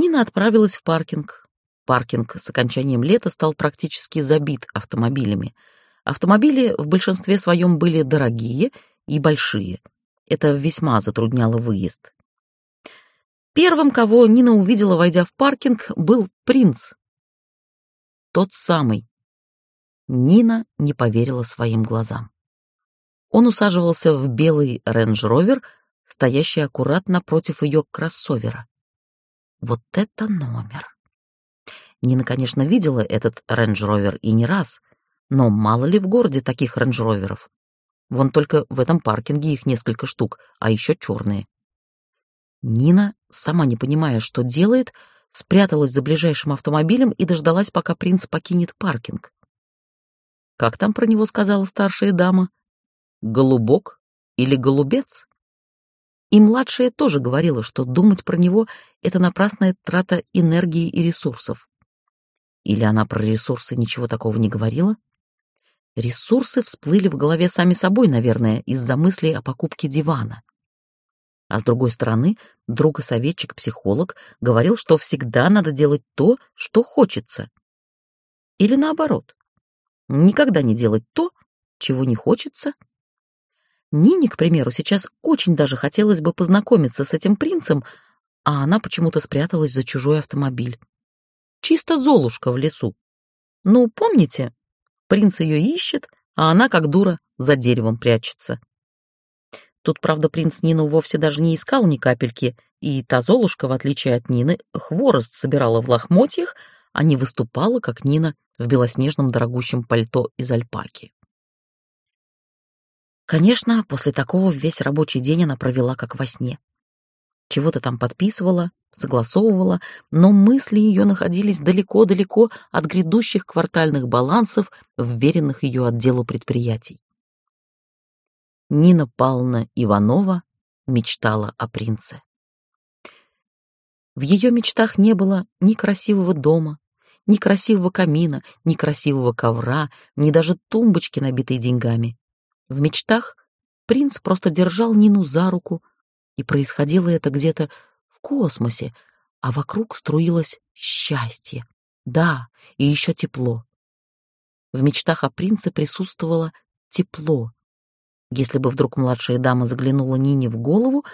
Нина отправилась в паркинг. Паркинг с окончанием лета стал практически забит автомобилями. Автомобили в большинстве своем были дорогие и большие. Это весьма затрудняло выезд. Первым, кого Нина увидела, войдя в паркинг, был принц. Тот самый. Нина не поверила своим глазам. Он усаживался в белый рейндж-ровер, стоящий аккуратно напротив ее кроссовера. Вот это номер! Нина, конечно, видела этот рейндж-ровер и не раз, но мало ли в городе таких рейндж-роверов. Вон только в этом паркинге их несколько штук, а еще черные. Нина, сама не понимая, что делает, спряталась за ближайшим автомобилем и дождалась, пока принц покинет паркинг. Как там про него сказала старшая дама? Голубок или голубец? И младшая тоже говорила, что думать про него — это напрасная трата энергии и ресурсов. Или она про ресурсы ничего такого не говорила? Ресурсы всплыли в голове сами собой, наверное, из-за мыслей о покупке дивана. А с другой стороны, друг и советчик-психолог говорил, что всегда надо делать то, что хочется. Или наоборот. Никогда не делать то, чего не хочется. Нине, к примеру, сейчас очень даже хотелось бы познакомиться с этим принцем, а она почему-то спряталась за чужой автомобиль. Чисто Золушка в лесу. Ну, помните? Принц ее ищет, а она, как дура, за деревом прячется. Тут, правда, принц Нину вовсе даже не искал ни капельки, и та Золушка, в отличие от Нины, хворост собирала в лохмотьях, а не выступала, как Нина, в белоснежном дорогущем пальто из альпаки. Конечно, после такого весь рабочий день она провела как во сне. Чего-то там подписывала, согласовывала, но мысли ее находились далеко-далеко от грядущих квартальных балансов, вверенных ее отделу предприятий. Нина Павловна Иванова мечтала о принце. В ее мечтах не было ни красивого дома, ни красивого камина, ни красивого ковра, ни даже тумбочки, набитой деньгами. В мечтах принц просто держал Нину за руку, и происходило это где-то в космосе, а вокруг струилось счастье. Да, и еще тепло. В мечтах о принце присутствовало тепло, если бы вдруг младшая дама заглянула Нине в голову,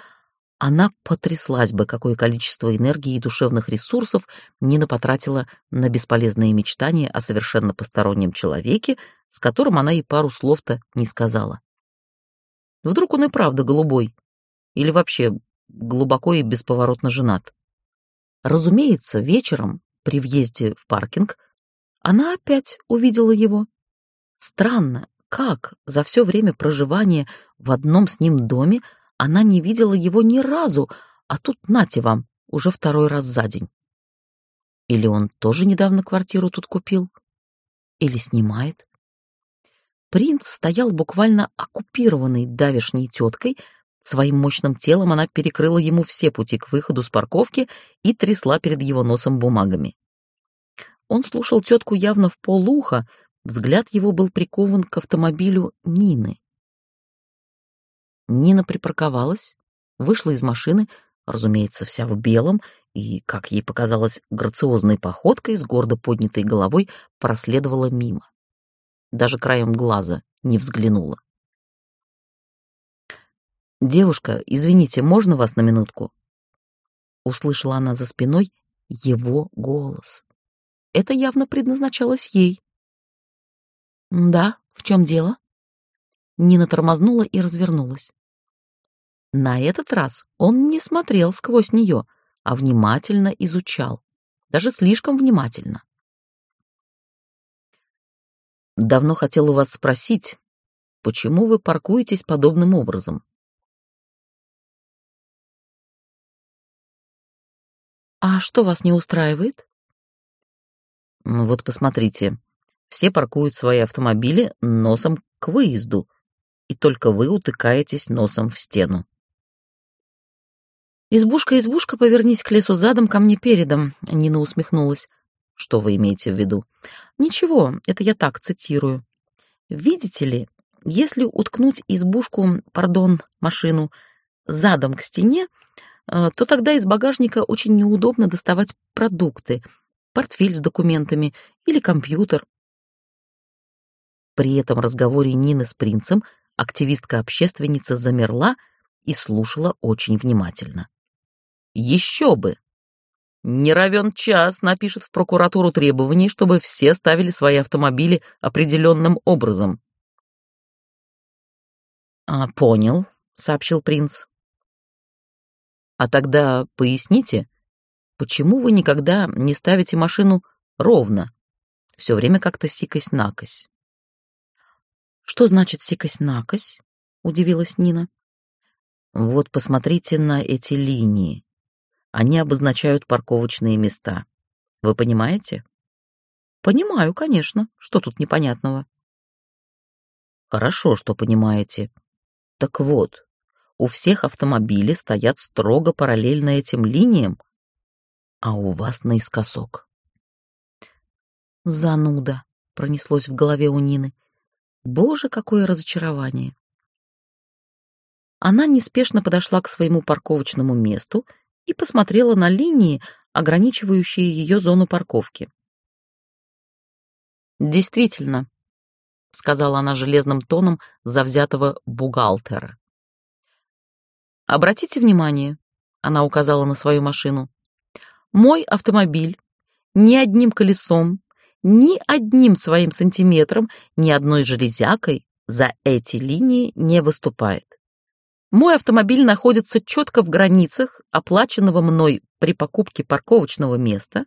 она потряслась бы, какое количество энергии и душевных ресурсов Нина потратила на бесполезные мечтания о совершенно постороннем человеке, с которым она и пару слов-то не сказала. Вдруг он и правда голубой, или вообще глубоко и бесповоротно женат. Разумеется, вечером, при въезде в паркинг, она опять увидела его. Странно, как за все время проживания в одном с ним доме она не видела его ни разу, а тут нате вам, уже второй раз за день. Или он тоже недавно квартиру тут купил? Или снимает? Принц стоял буквально оккупированный давешней теткой, своим мощным телом она перекрыла ему все пути к выходу с парковки и трясла перед его носом бумагами. Он слушал тетку явно в полуха, Взгляд его был прикован к автомобилю Нины. Нина припарковалась, вышла из машины, разумеется, вся в белом, и, как ей показалось, грациозной походкой с гордо поднятой головой проследовала мимо. Даже краем глаза не взглянула. «Девушка, извините, можно вас на минутку?» Услышала она за спиной его голос. Это явно предназначалось ей. «Да, в чем дело?» Нина тормознула и развернулась. На этот раз он не смотрел сквозь нее, а внимательно изучал, даже слишком внимательно. «Давно хотел у вас спросить, почему вы паркуетесь подобным образом?» «А что вас не устраивает?» «Вот посмотрите, все паркуют свои автомобили носом к выезду, и только вы утыкаетесь носом в стену. «Избушка, избушка, повернись к лесу задом, ко мне передом», — Нина усмехнулась. «Что вы имеете в виду?» «Ничего, это я так цитирую. Видите ли, если уткнуть избушку, пардон, машину, задом к стене, э, то тогда из багажника очень неудобно доставать продукты, портфель с документами или компьютер. При этом разговоре Нины с принцем активистка-общественница замерла и слушала очень внимательно. Еще бы! Не равен час напишет в прокуратуру требований, чтобы все ставили свои автомобили определенным образом. «А, понял», — сообщил принц. «А тогда поясните, почему вы никогда не ставите машину ровно, все время как-то сикось-накось?» «Что значит сикось-накось?» — удивилась Нина. «Вот посмотрите на эти линии. Они обозначают парковочные места. Вы понимаете? Понимаю, конечно. Что тут непонятного? Хорошо, что понимаете. Так вот, у всех автомобили стоят строго параллельно этим линиям, а у вас наискосок. Зануда, пронеслось в голове у Нины. Боже, какое разочарование. Она неспешно подошла к своему парковочному месту и посмотрела на линии, ограничивающие ее зону парковки. «Действительно», — сказала она железным тоном завзятого бухгалтера. «Обратите внимание», — она указала на свою машину, «мой автомобиль ни одним колесом, ни одним своим сантиметром, ни одной железякой за эти линии не выступает. Мой автомобиль находится четко в границах оплаченного мной при покупке парковочного места.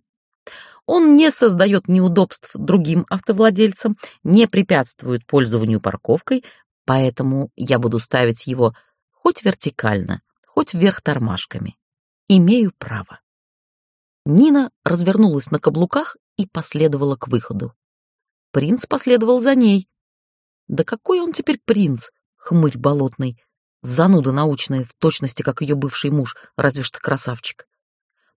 Он не создает неудобств другим автовладельцам, не препятствует пользованию парковкой, поэтому я буду ставить его хоть вертикально, хоть вверх тормашками. Имею право. Нина развернулась на каблуках и последовала к выходу. Принц последовал за ней. Да какой он теперь принц, хмырь болотный, Зануда научная, в точности, как ее бывший муж, разве что красавчик.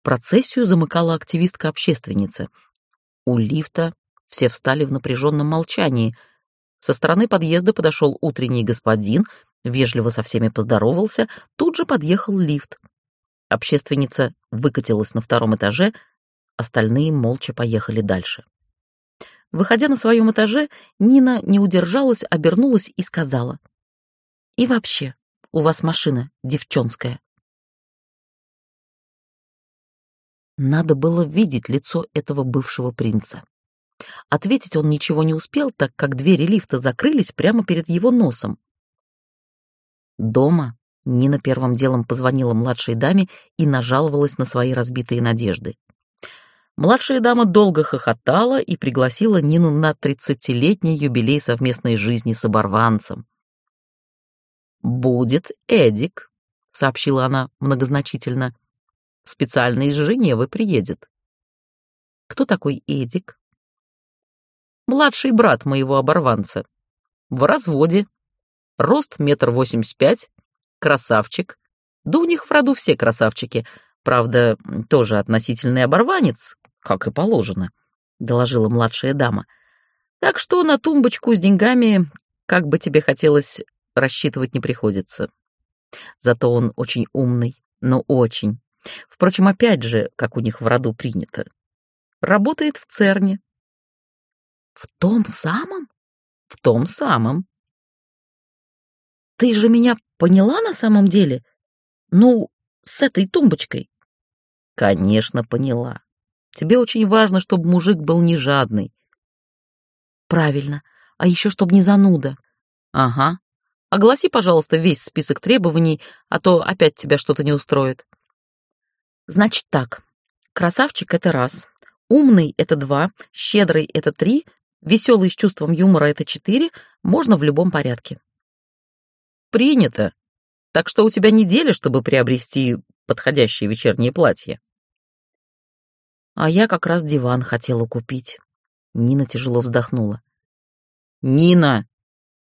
Процессию замыкала активистка-общественница. У лифта все встали в напряженном молчании. Со стороны подъезда подошел утренний господин, вежливо со всеми поздоровался, тут же подъехал лифт. Общественница выкатилась на втором этаже, остальные молча поехали дальше. Выходя на своем этаже, Нина не удержалась, обернулась и сказала. «И вообще, у вас машина девчонская. Надо было видеть лицо этого бывшего принца. Ответить он ничего не успел, так как двери лифта закрылись прямо перед его носом. Дома Нина первым делом позвонила младшей даме и нажаловалась на свои разбитые надежды. Младшая дама долго хохотала и пригласила Нину на тридцатилетний юбилей совместной жизни с оборванцем. «Будет Эдик», — сообщила она многозначительно. «Специально из Женевы приедет». «Кто такой Эдик?» «Младший брат моего оборванца. В разводе. Рост метр восемьдесят пять. Красавчик. Да у них в роду все красавчики. Правда, тоже относительный оборванец, как и положено», — доложила младшая дама. «Так что на тумбочку с деньгами, как бы тебе хотелось рассчитывать не приходится. Зато он очень умный, но очень. Впрочем, опять же, как у них в роду принято. Работает в ЦЕРНе. В том самом? В том самом. Ты же меня поняла на самом деле? Ну, с этой тумбочкой. Конечно, поняла. Тебе очень важно, чтобы мужик был не жадный. Правильно. А еще чтобы не зануда. Ага. Огласи, пожалуйста, весь список требований, а то опять тебя что-то не устроит. Значит так. Красавчик — это раз. Умный — это два. Щедрый — это три. Веселый с чувством юмора — это четыре. Можно в любом порядке. Принято. Так что у тебя неделя, чтобы приобрести подходящее вечернее платье. А я как раз диван хотела купить. Нина тяжело вздохнула. Нина,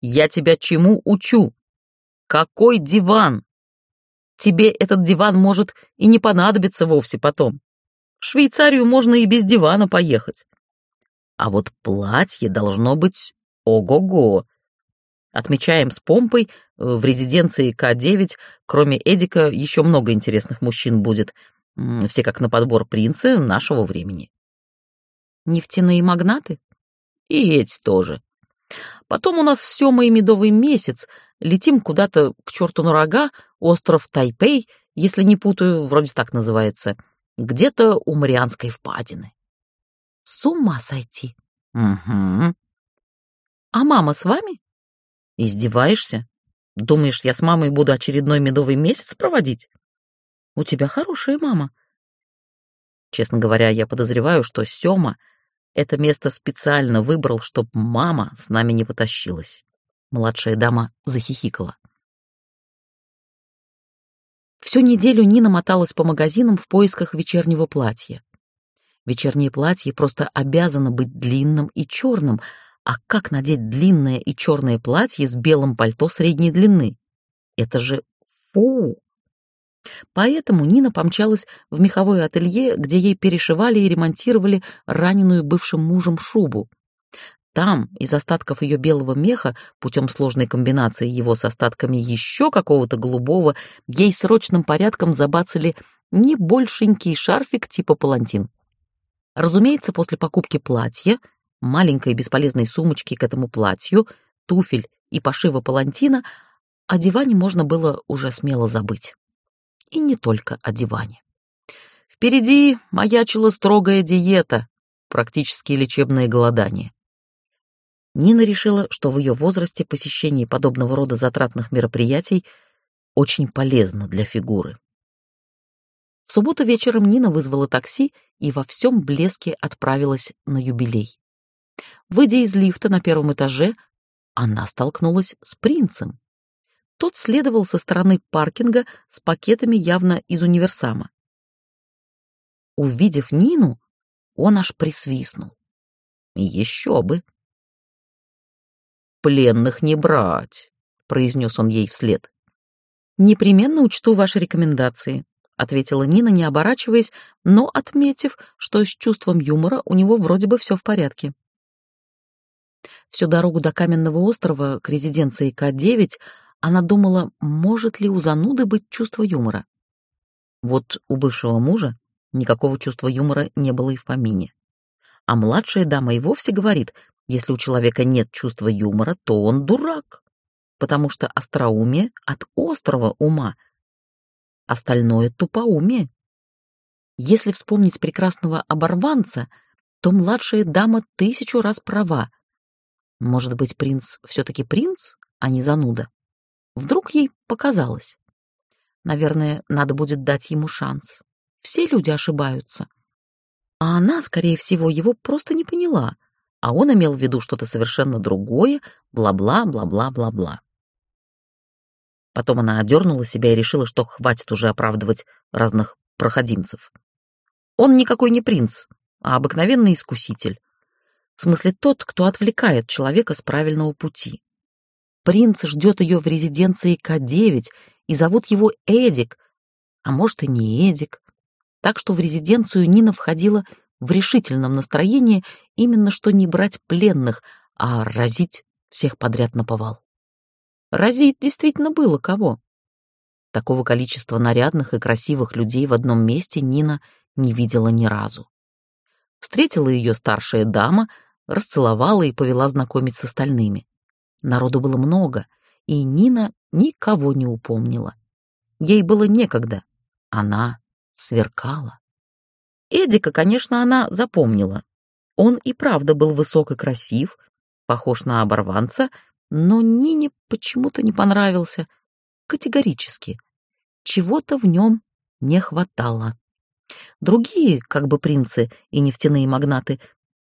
я тебя чему учу? Какой диван? Тебе этот диван может и не понадобиться вовсе потом. В Швейцарию можно и без дивана поехать. А вот платье должно быть ого-го. Отмечаем с помпой, в резиденции К-9, кроме Эдика, еще много интересных мужчин будет. Все как на подбор принцы нашего времени. Нефтяные магнаты? И эти тоже. Потом у нас Сёма и Медовый месяц. Летим куда-то к черту на рога, остров Тайпей, если не путаю, вроде так называется. Где-то у Марианской впадины. С ума сойти. Угу. А мама с вами? Издеваешься? Думаешь, я с мамой буду очередной медовый месяц проводить? У тебя хорошая мама. Честно говоря, я подозреваю, что Сёма это место специально выбрал, чтобы мама с нами не потащилась. Младшая дама захихикала. Всю неделю Нина моталась по магазинам в поисках вечернего платья. Вечернее платье просто обязано быть длинным и черным, а как надеть длинное и черное платье с белым пальто средней длины? Это же фу! Поэтому Нина помчалась в меховое ателье, где ей перешивали и ремонтировали раненую бывшим мужем шубу. Там из остатков ее белого меха, путем сложной комбинации его с остатками еще какого-то голубого, ей срочным порядком забацали не большенький шарфик типа палантин. Разумеется, после покупки платья, маленькой бесполезной сумочки к этому платью, туфель и пошива палантина, о диване можно было уже смело забыть. И не только о диване. Впереди маячила строгая диета, практически лечебное голодание. Нина решила, что в ее возрасте посещение подобного рода затратных мероприятий очень полезно для фигуры. В субботу вечером Нина вызвала такси и во всем блеске отправилась на юбилей. Выйдя из лифта на первом этаже, она столкнулась с принцем. Тот следовал со стороны паркинга с пакетами явно из универсама. Увидев Нину, он аж присвистнул. Еще бы! пленных не брать», — произнес он ей вслед. «Непременно учту ваши рекомендации», — ответила Нина, не оборачиваясь, но отметив, что с чувством юмора у него вроде бы все в порядке. Всю дорогу до Каменного острова к резиденции К-9 она думала, может ли у зануды быть чувство юмора. Вот у бывшего мужа никакого чувства юмора не было и в помине. А младшая дама и вовсе говорит, если у человека нет чувства юмора, то он дурак, потому что остроумие от острого ума, остальное — тупоумие. Если вспомнить прекрасного оборванца, то младшая дама тысячу раз права. Может быть, принц все-таки принц, а не зануда? Вдруг ей показалось. Наверное, надо будет дать ему шанс. Все люди ошибаются. А она, скорее всего, его просто не поняла — а он имел в виду что-то совершенно другое, бла-бла, бла-бла, бла-бла. Потом она одернула себя и решила, что хватит уже оправдывать разных проходимцев. Он никакой не принц, а обыкновенный искуситель. В смысле тот, кто отвлекает человека с правильного пути. Принц ждет ее в резиденции К-9 и зовут его Эдик, а может и не Эдик. Так что в резиденцию Нина входила в решительном настроении именно что не брать пленных, а разить всех подряд на повал. Разить действительно было кого. Такого количества нарядных и красивых людей в одном месте Нина не видела ни разу. Встретила ее старшая дама, расцеловала и повела знакомить с остальными. Народу было много, и Нина никого не упомнила. Ей было некогда. Она сверкала. Эдика, конечно, она запомнила. Он и правда был высок и красив, похож на оборванца, но Нине почему-то не понравился. Категорически. Чего-то в нем не хватало. Другие, как бы принцы и нефтяные магнаты,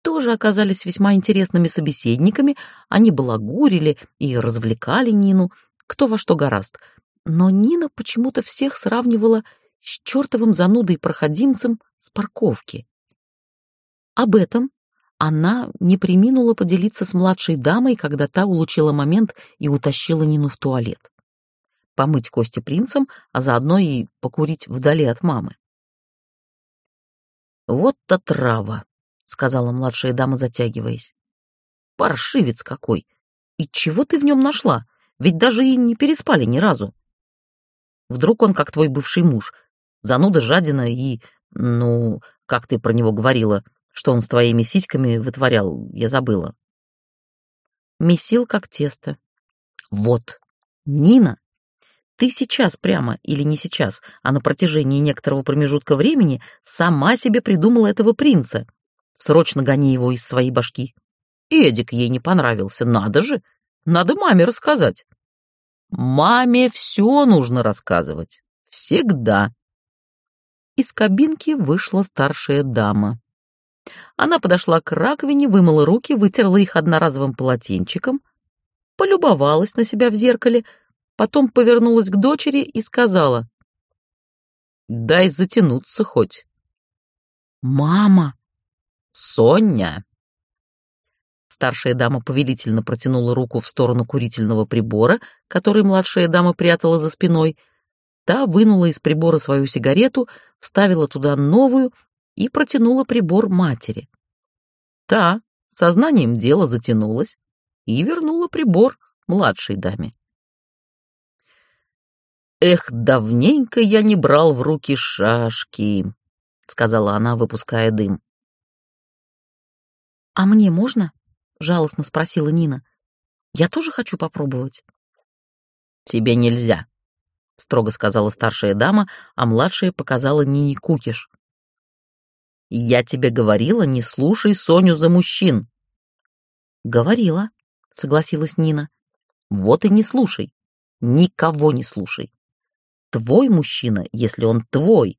тоже оказались весьма интересными собеседниками, они балагурили и развлекали Нину, кто во что гораст. Но Нина почему-то всех сравнивала с чертовым занудой-проходимцем с парковки. Об этом она не приминула поделиться с младшей дамой, когда та улучила момент и утащила Нину в туалет. Помыть кости принцам, а заодно и покурить вдали от мамы. «Вот-то трава», — сказала младшая дама, затягиваясь. «Паршивец какой! И чего ты в нем нашла? Ведь даже и не переспали ни разу. Вдруг он, как твой бывший муж, зануда, жадина и, ну, как ты про него говорила, что он с твоими сиськами вытворял, я забыла. Месил, как тесто. Вот, Нина, ты сейчас прямо, или не сейчас, а на протяжении некоторого промежутка времени сама себе придумала этого принца. Срочно гони его из своей башки. Эдик ей не понравился, надо же, надо маме рассказать. Маме все нужно рассказывать. Всегда. Из кабинки вышла старшая дама. Она подошла к раковине, вымыла руки, вытерла их одноразовым полотенчиком, полюбовалась на себя в зеркале, потом повернулась к дочери и сказала, «Дай затянуться хоть». «Мама!» «Соня!» Старшая дама повелительно протянула руку в сторону курительного прибора, который младшая дама прятала за спиной. Та вынула из прибора свою сигарету, вставила туда новую и протянула прибор матери. Та сознанием дела затянулась и вернула прибор младшей даме. «Эх, давненько я не брал в руки шашки», — сказала она, выпуская дым. «А мне можно?» — жалостно спросила Нина. «Я тоже хочу попробовать». «Тебе нельзя», — строго сказала старшая дама, а младшая показала Нине кукиш. «Я тебе говорила, не слушай Соню за мужчин». «Говорила», — согласилась Нина. «Вот и не слушай. Никого не слушай. Твой мужчина, если он твой,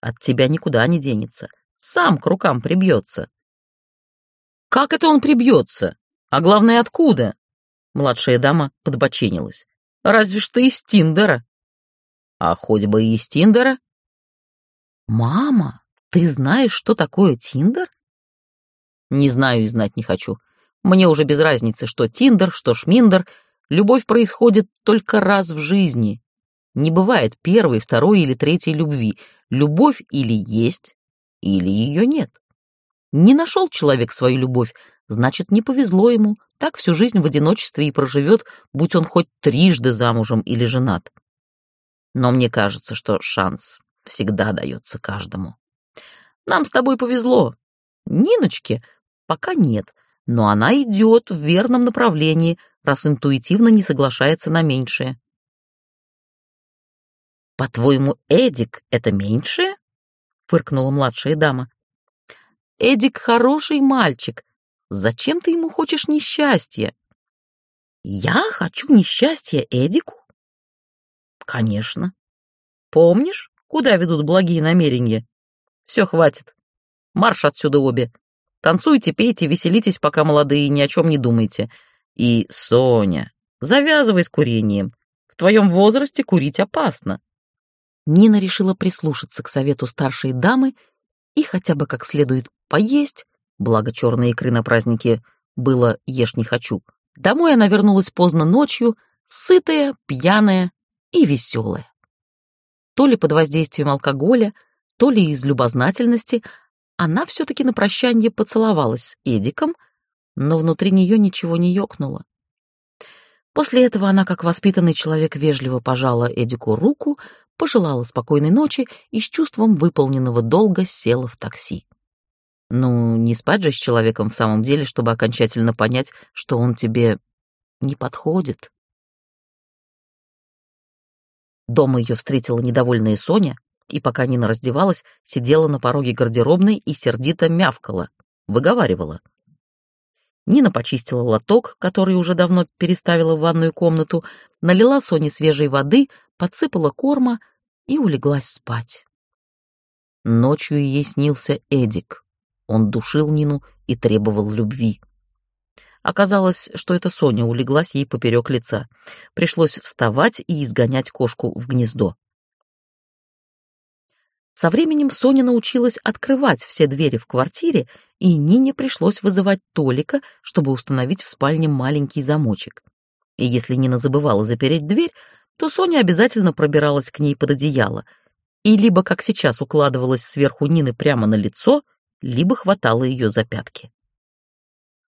от тебя никуда не денется. Сам к рукам прибьется. Как это он прибьется? А главное, откуда? Младшая дама подбоченилась. Разве что из Тиндера. А хоть бы и из Тиндера. Мама, ты знаешь, что такое Тиндер? Не знаю и знать не хочу. Мне уже без разницы, что Тиндер, что Шминдер. Любовь происходит только раз в жизни. Не бывает первой, второй или третьей любви. Любовь или есть, или ее нет. Не нашел человек свою любовь, значит, не повезло ему, так всю жизнь в одиночестве и проживет, будь он хоть трижды замужем или женат. Но мне кажется, что шанс всегда дается каждому. Нам с тобой повезло. Ниночке пока нет, но она идет в верном направлении, раз интуитивно не соглашается на меньшее. «По-твоему, Эдик — это меньшее?» — фыркнула младшая дама. Эдик хороший мальчик. Зачем ты ему хочешь несчастья? Я хочу несчастья Эдику? Конечно. Помнишь, куда ведут благие намерения? Все, хватит. Марш отсюда обе. Танцуйте, пейте, веселитесь, пока молодые, ни о чем не думайте. И, Соня, завязывай с курением. В твоем возрасте курить опасно. Нина решила прислушаться к совету старшей дамы и хотя бы как следует поесть, благо черной икры на празднике было «ешь не хочу». Домой она вернулась поздно ночью, сытая, пьяная и веселая. То ли под воздействием алкоголя, то ли из любознательности, она все-таки на прощание поцеловалась с Эдиком, но внутри нее ничего не ёкнуло. После этого она, как воспитанный человек, вежливо пожала Эдику руку, пожелала спокойной ночи и с чувством выполненного долга села в такси. Ну, не спать же с человеком в самом деле, чтобы окончательно понять, что он тебе не подходит. Дома ее встретила недовольная Соня, и пока Нина раздевалась, сидела на пороге гардеробной и сердито мявкала, выговаривала. Нина почистила лоток, который уже давно переставила в ванную комнату, налила Соне свежей воды, подсыпала корма и улеглась спать. Ночью ей снился Эдик. Он душил Нину и требовал любви. Оказалось, что это Соня улеглась ей поперек лица. Пришлось вставать и изгонять кошку в гнездо. Со временем Соня научилась открывать все двери в квартире, и Нине пришлось вызывать Толика, чтобы установить в спальне маленький замочек. И если Нина забывала запереть дверь, то Соня обязательно пробиралась к ней под одеяло и либо, как сейчас, укладывалась сверху Нины прямо на лицо — либо хватало ее за пятки.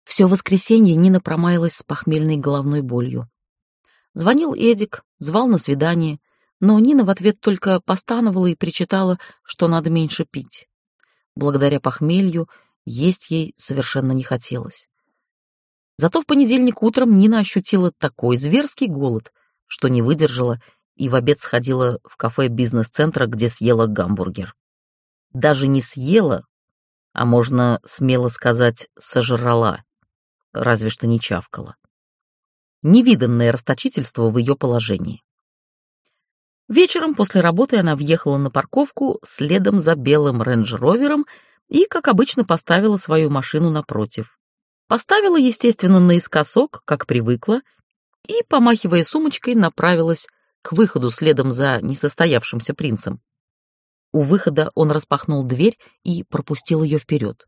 Все воскресенье Нина промаялась с похмельной головной болью. Звонил Эдик, звал на свидание, но Нина в ответ только постановала и причитала, что надо меньше пить. Благодаря похмелью есть ей совершенно не хотелось. Зато в понедельник утром Нина ощутила такой зверский голод, что не выдержала и в обед сходила в кафе бизнес-центра, где съела гамбургер. Даже не съела, а можно смело сказать, сожрала, разве что не чавкала. Невиданное расточительство в ее положении. Вечером после работы она въехала на парковку следом за белым рейндж-ровером и, как обычно, поставила свою машину напротив. Поставила, естественно, наискосок, как привыкла, и, помахивая сумочкой, направилась к выходу следом за несостоявшимся принцем. У выхода он распахнул дверь и пропустил ее вперед.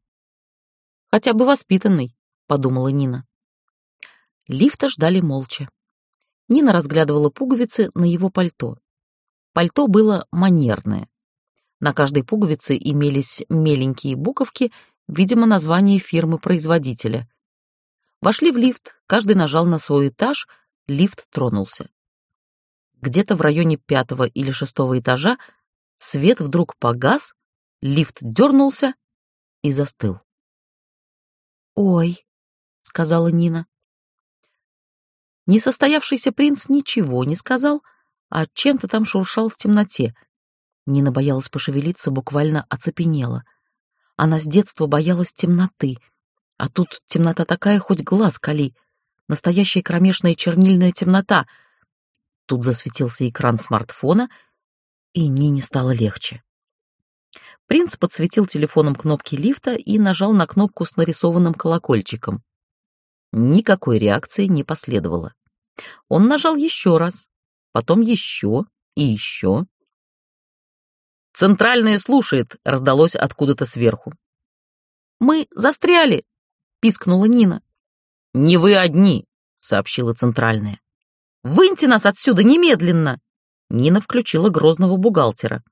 «Хотя бы воспитанный», — подумала Нина. Лифта ждали молча. Нина разглядывала пуговицы на его пальто. Пальто было манерное. На каждой пуговице имелись меленькие буковки, видимо, название фирмы-производителя. Вошли в лифт, каждый нажал на свой этаж, лифт тронулся. Где-то в районе пятого или шестого этажа свет вдруг погас, лифт дернулся и застыл. «Ой», — сказала Нина. Несостоявшийся принц ничего не сказал, — а чем-то там шуршал в темноте. Нина боялась пошевелиться, буквально оцепенела. Она с детства боялась темноты, а тут темнота такая, хоть глаз кали. Настоящая кромешная чернильная темнота. Тут засветился экран смартфона, и Нине стало легче. Принц подсветил телефоном кнопки лифта и нажал на кнопку с нарисованным колокольчиком. Никакой реакции не последовало. Он нажал еще раз, потом еще и еще. «Центральная слушает», — раздалось откуда-то сверху. «Мы застряли», — пискнула Нина. «Не вы одни», — сообщила центральная. «Выньте нас отсюда немедленно!» Нина включила грозного бухгалтера.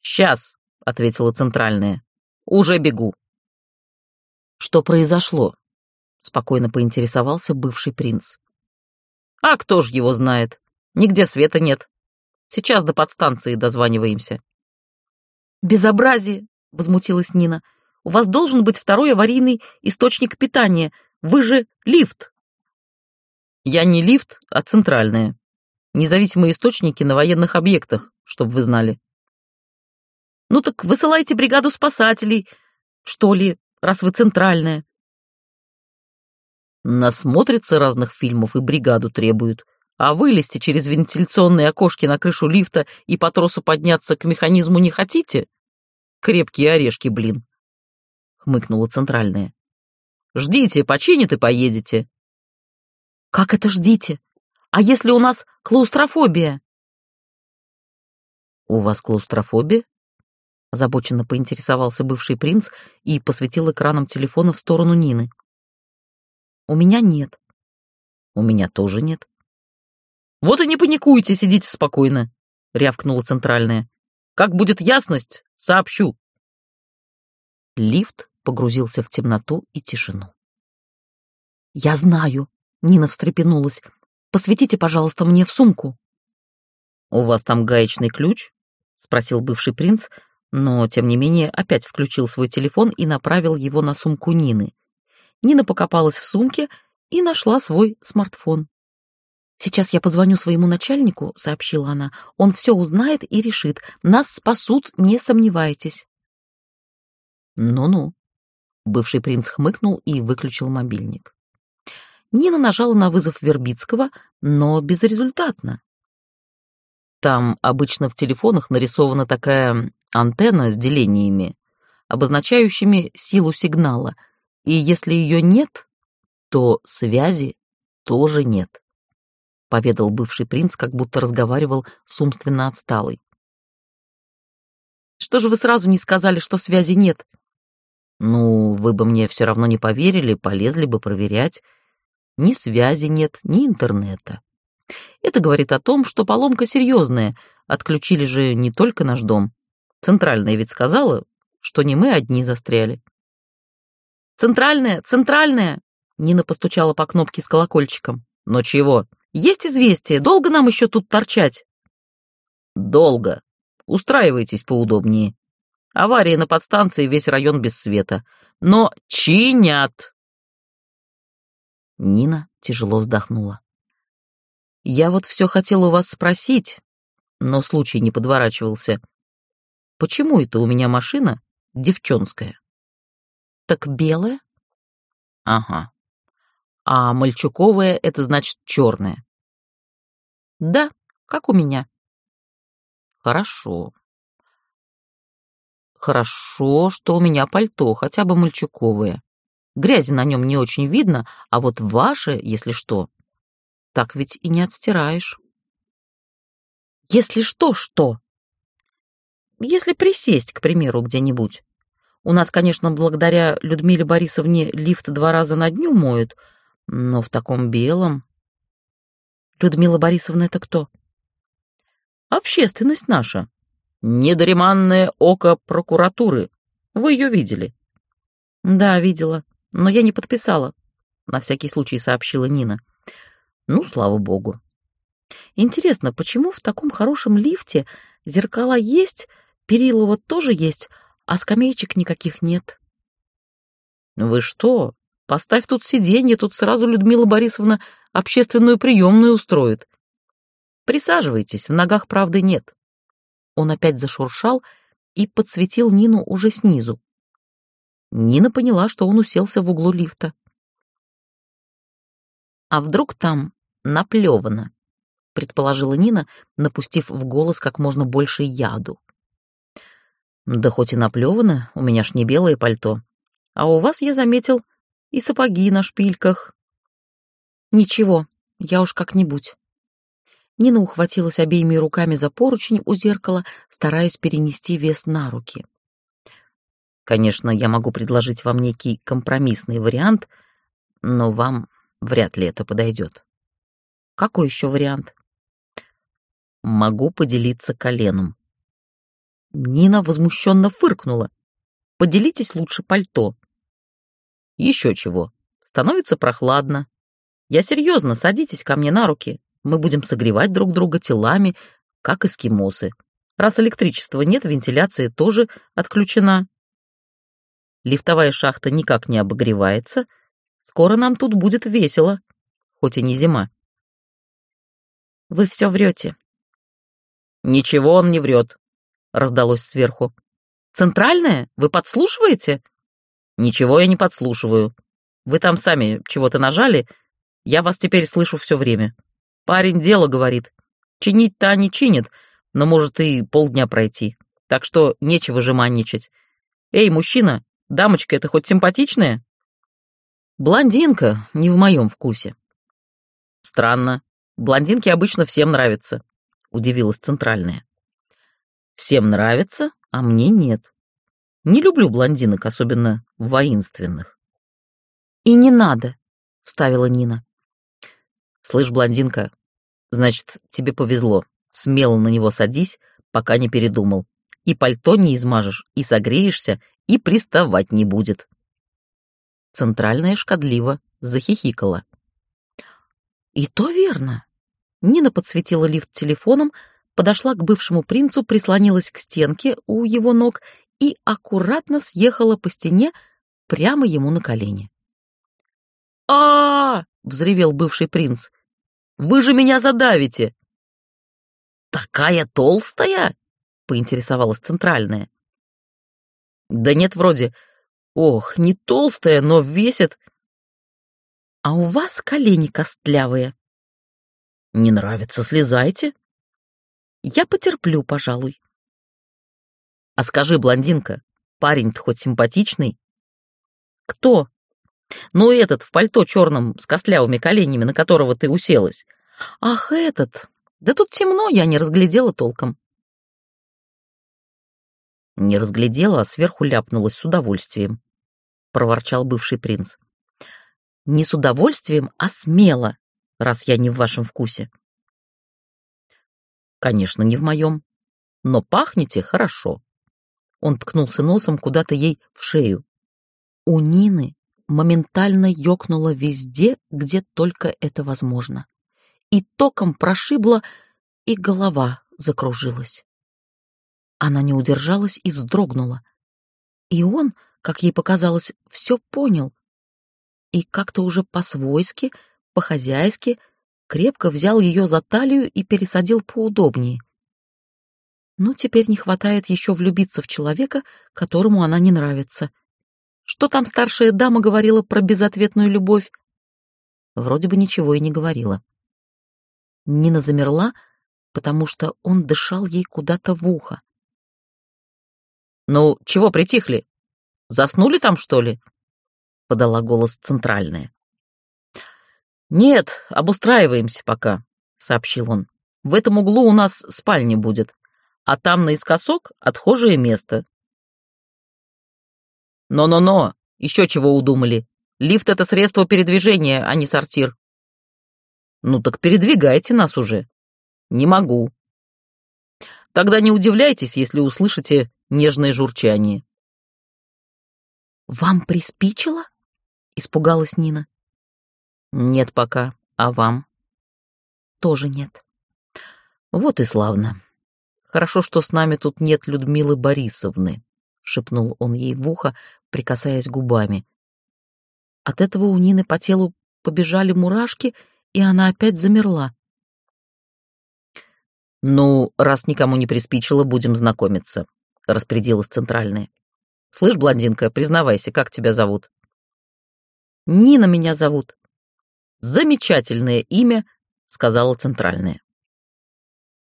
«Сейчас», — ответила центральная. «Уже бегу». «Что произошло?» — спокойно поинтересовался бывший принц. «А кто ж его знает?» Нигде света нет. Сейчас до подстанции дозваниваемся». «Безобразие!» — возмутилась Нина. «У вас должен быть второй аварийный источник питания. Вы же лифт!» «Я не лифт, а центральная. Независимые источники на военных объектах, чтобы вы знали». «Ну так высылайте бригаду спасателей, что ли, раз вы центральная». Насмотрятся разных фильмов и бригаду требуют а вылезти через вентиляционные окошки на крышу лифта и по тросу подняться к механизму не хотите? Крепкие орешки, блин. Хмыкнула центральная. Ждите, починит и поедете. Как это ждите? А если у нас клаустрофобия? У вас клаустрофобия? Озабоченно поинтересовался бывший принц и посветил экраном телефона в сторону Нины. У меня нет. У меня тоже нет. «Вот и не паникуйте, сидите спокойно», — рявкнула центральная. «Как будет ясность, сообщу». Лифт погрузился в темноту и тишину. «Я знаю», — Нина встрепенулась. «Посветите, пожалуйста, мне в сумку». «У вас там гаечный ключ?» — спросил бывший принц, но, тем не менее, опять включил свой телефон и направил его на сумку Нины. Нина покопалась в сумке и нашла свой смартфон. «Сейчас я позвоню своему начальнику», — сообщила она. «Он все узнает и решит. Нас спасут, не сомневайтесь». «Ну-ну», — бывший принц хмыкнул и выключил мобильник. Нина нажала на вызов Вербицкого, но безрезультатно. Там обычно в телефонах нарисована такая антенна с делениями, обозначающими силу сигнала, и если ее нет, то связи тоже нет. — поведал бывший принц, как будто разговаривал с умственно отсталой. «Что же вы сразу не сказали, что связи нет?» «Ну, вы бы мне все равно не поверили, полезли бы проверять. Ни связи нет, ни интернета. Это говорит о том, что поломка серьезная. Отключили же не только наш дом. Центральная ведь сказала, что не мы одни застряли». «Центральная! Центральная!» Нина постучала по кнопке с колокольчиком. «Но чего? Есть известие, долго нам еще тут торчать?» «Долго. Устраивайтесь поудобнее. Авария на подстанции, весь район без света. Но чинят!» Нина тяжело вздохнула. «Я вот все хотела у вас спросить, но случай не подворачивался. Почему это у меня машина девчонская?» «Так белая?» «Ага. А мальчуковая — это значит черная?» «Да, как у меня». «Хорошо. Хорошо, что у меня пальто, хотя бы мальчуковое. Грязи на нем не очень видно, а вот ваше, если что, так ведь и не отстираешь». «Если что, что?» «Если присесть, к примеру, где-нибудь. У нас, конечно, благодаря Людмиле Борисовне лифт два раза на дню моют, но в таком белом... Людмила Борисовна — это кто? Общественность наша. Недореманное око прокуратуры. Вы ее видели? Да, видела, но я не подписала. На всякий случай сообщила Нина. Ну, слава богу. Интересно, почему в таком хорошем лифте зеркала есть, перила вот тоже есть, а скамеечек никаких нет. Вы что? Поставь тут сиденье, тут сразу Людмила Борисовна общественную приемную устроит. Присаживайтесь, в ногах правды нет. Он опять зашуршал и подсветил Нину уже снизу. Нина поняла, что он уселся в углу лифта. А вдруг там наплевано, предположила Нина, напустив в голос как можно больше яду. Да хоть и наплевано, у меня ж не белое пальто. А у вас, я заметил, и сапоги на шпильках. Ничего, я уж как-нибудь. Нина ухватилась обеими руками за поручень у зеркала, стараясь перенести вес на руки. Конечно, я могу предложить вам некий компромиссный вариант, но вам вряд ли это подойдет. Какой еще вариант? Могу поделиться коленом. Нина возмущенно фыркнула. «Поделитесь лучше пальто». «Еще чего. Становится прохладно. Я серьезно, садитесь ко мне на руки. Мы будем согревать друг друга телами, как эскимосы. Раз электричества нет, вентиляция тоже отключена. Лифтовая шахта никак не обогревается. Скоро нам тут будет весело, хоть и не зима». «Вы все врете». «Ничего он не врет раздалось сверху. «Центральная? Вы подслушиваете?» «Ничего я не подслушиваю. Вы там сами чего-то нажали. Я вас теперь слышу все время. Парень дело говорит. Чинить-то они чинят, но может и полдня пройти. Так что нечего же манничать. Эй, мужчина, дамочка это хоть симпатичная?» «Блондинка не в моем вкусе». «Странно. Блондинки обычно всем нравятся», — удивилась центральная. Всем нравится, а мне нет. Не люблю блондинок, особенно воинственных. И не надо, вставила Нина. Слышь, блондинка, значит, тебе повезло. Смело на него садись, пока не передумал. И пальто не измажешь, и согреешься, и приставать не будет. Центральная шкодливо захихикала. И то верно. Нина подсветила лифт телефоном, подошла к бывшему принцу, прислонилась к стенке у его ног и аккуратно съехала по стене прямо ему на колени. а, взревел бывший принц. «Вы же меня задавите!» «Такая толстая?» — поинтересовалась центральная. «Да нет, вроде. Ох, не толстая, но весит...» «А у вас колени костлявые». «Не нравится, слезайте», я потерплю, пожалуй. А скажи, блондинка, парень-то хоть симпатичный? Кто? Ну, этот в пальто черном с костлявыми коленями, на которого ты уселась. Ах, этот. Да тут темно, я не разглядела толком. Не разглядела, а сверху ляпнулась с удовольствием, проворчал бывший принц. Не с удовольствием, а смело, раз я не в вашем вкусе. Конечно, не в моем. Но пахнете хорошо. Он ткнулся носом куда-то ей в шею. У Нины моментально ёкнуло везде, где только это возможно. и током прошибла, и голова закружилась. Она не удержалась и вздрогнула. И он, как ей показалось, все понял. И как-то уже по-свойски, по-хозяйски, крепко взял ее за талию и пересадил поудобнее. Ну, теперь не хватает еще влюбиться в человека, которому она не нравится. Что там старшая дама говорила про безответную любовь? Вроде бы ничего и не говорила. Нина замерла, потому что он дышал ей куда-то в ухо. «Ну, чего притихли? Заснули там, что ли?» — подала голос центральная. «Нет, обустраиваемся пока», — сообщил он. «В этом углу у нас спальня будет, а там наискосок отхожее место». «Но-но-но, еще чего удумали. Лифт — это средство передвижения, а не сортир». «Ну так передвигайте нас уже». «Не могу». «Тогда не удивляйтесь, если услышите нежное журчание». «Вам приспичило?» — испугалась Нина. Нет пока. А вам? Тоже нет. Вот и славно. Хорошо, что с нами тут нет Людмилы Борисовны, шепнул он ей в ухо, прикасаясь губами. От этого у Нины по телу побежали мурашки, и она опять замерла. «Ну, раз никому не приспичило, будем знакомиться», — распорядилась центральная. «Слышь, блондинка, признавайся, как тебя зовут?» «Нина меня зовут», «Замечательное имя», — сказала центральная.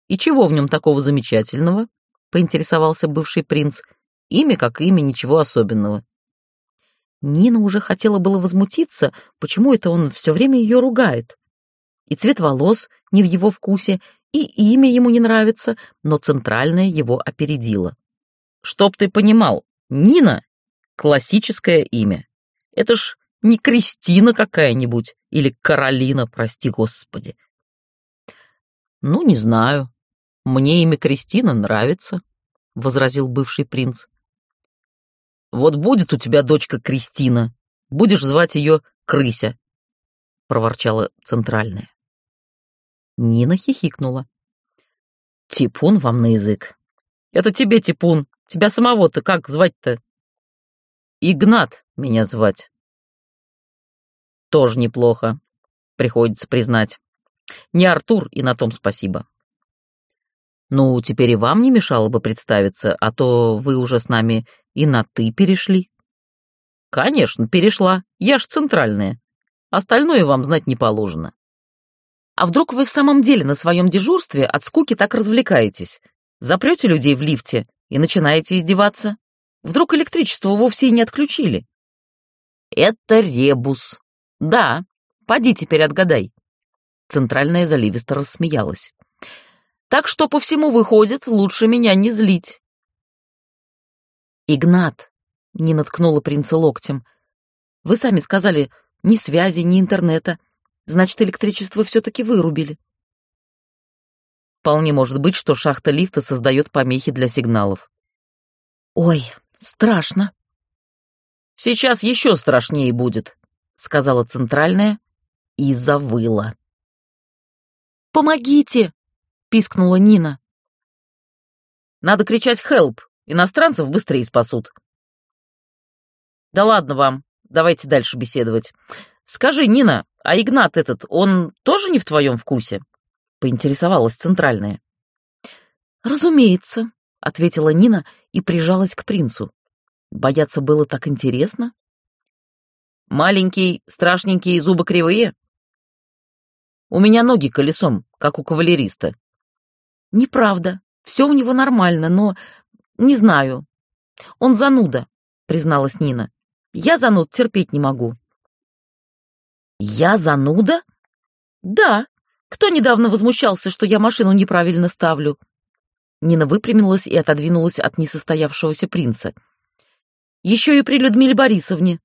«И чего в нем такого замечательного?» — поинтересовался бывший принц. «Имя как имя, ничего особенного». Нина уже хотела было возмутиться, почему это он все время ее ругает. И цвет волос не в его вкусе, и имя ему не нравится, но центральная его опередила. «Чтоб ты понимал, Нина — классическое имя. Это ж не Кристина какая-нибудь или Каролина, прости господи. Ну, не знаю. Мне имя Кристина нравится, возразил бывший принц. Вот будет у тебя дочка Кристина, будешь звать ее Крыся, проворчала центральная. Нина хихикнула. Типун вам на язык. Это тебе, Типун. Тебя самого-то как звать-то? Игнат меня звать. Тоже неплохо, приходится признать. Не Артур, и на том спасибо. Ну, теперь и вам не мешало бы представиться, а то вы уже с нами и на «ты» перешли. Конечно, перешла. Я ж центральная. Остальное вам знать не положено. А вдруг вы в самом деле на своем дежурстве от скуки так развлекаетесь? Запрете людей в лифте и начинаете издеваться? Вдруг электричество вовсе и не отключили? Это ребус, «Да, поди теперь отгадай». Центральная заливисто рассмеялась. «Так что по всему выходит, лучше меня не злить». «Игнат», — не наткнула принца локтем, — «вы сами сказали, ни связи, ни интернета. Значит, электричество все-таки вырубили». Вполне может быть, что шахта лифта создает помехи для сигналов. «Ой, страшно». «Сейчас еще страшнее будет», сказала центральная и завыла. «Помогите!» — пискнула Нина. «Надо кричать «хелп», иностранцев быстрее спасут». «Да ладно вам, давайте дальше беседовать. Скажи, Нина, а Игнат этот, он тоже не в твоем вкусе?» — поинтересовалась центральная. «Разумеется», — ответила Нина и прижалась к принцу. Бояться было так интересно. Маленький, страшненький, зубы кривые? У меня ноги колесом, как у кавалериста. Неправда. Все у него нормально, но... Не знаю. Он зануда, призналась Нина. Я зануд терпеть не могу. Я зануда? Да. Кто недавно возмущался, что я машину неправильно ставлю? Нина выпрямилась и отодвинулась от несостоявшегося принца. Еще и при Людмиле Борисовне.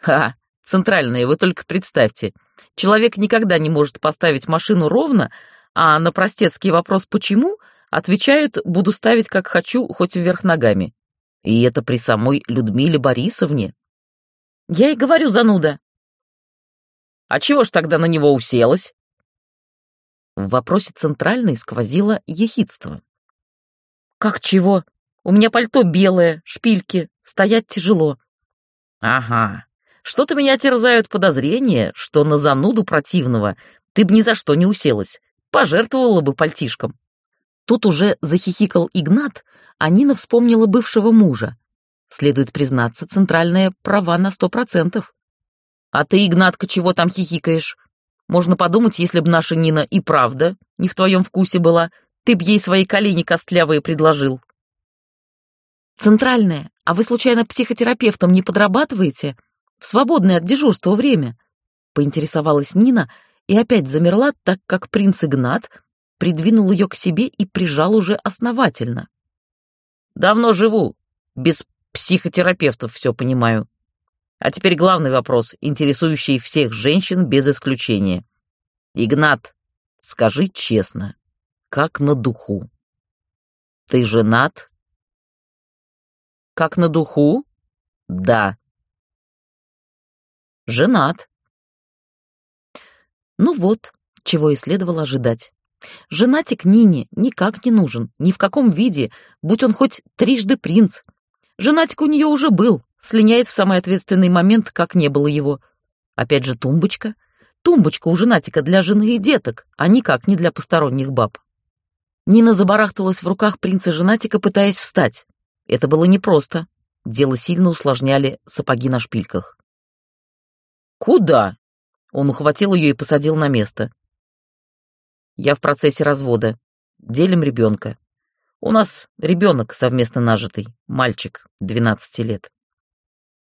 Ха, центральные, вы только представьте. Человек никогда не может поставить машину ровно, а на простецкий вопрос «почему?» Отвечает «буду ставить как хочу, хоть вверх ногами». И это при самой Людмиле Борисовне. Я и говорю, зануда. А чего ж тогда на него уселась? В вопросе центральной сквозило ехидство. «Как чего? У меня пальто белое, шпильки, стоять тяжело». «Ага, что-то меня терзают подозрения, что на зануду противного ты бы ни за что не уселась, пожертвовала бы пальтишком». Тут уже захихикал Игнат, а Нина вспомнила бывшего мужа. Следует признаться, центральная права на сто процентов. «А ты, Игнатка, чего там хихикаешь? Можно подумать, если б наша Нина и правда не в твоем вкусе была, ты б ей свои колени костлявые предложил». «Центральная, а вы, случайно, психотерапевтом не подрабатываете? В свободное от дежурства время?» — поинтересовалась Нина и опять замерла, так как принц Игнат придвинул ее к себе и прижал уже основательно. «Давно живу, без психотерапевтов все понимаю. А теперь главный вопрос, интересующий всех женщин без исключения. Игнат, скажи честно, как на духу. Ты женат? Как на духу? Да. Женат. Ну вот, чего и следовало ожидать. Женатик Нине никак не нужен, ни в каком виде, будь он хоть трижды принц. Женатик у нее уже был, слиняет в самый ответственный момент, как не было его. Опять же тумбочка. Тумбочка у женатика для жены и деток, а никак не для посторонних баб. Нина забарахталась в руках принца-женатика, пытаясь встать. Это было непросто. Дело сильно усложняли сапоги на шпильках. «Куда?» Он ухватил ее и посадил на место. «Я в процессе развода. Делим ребенка. У нас ребенок совместно нажитый, мальчик, 12 лет.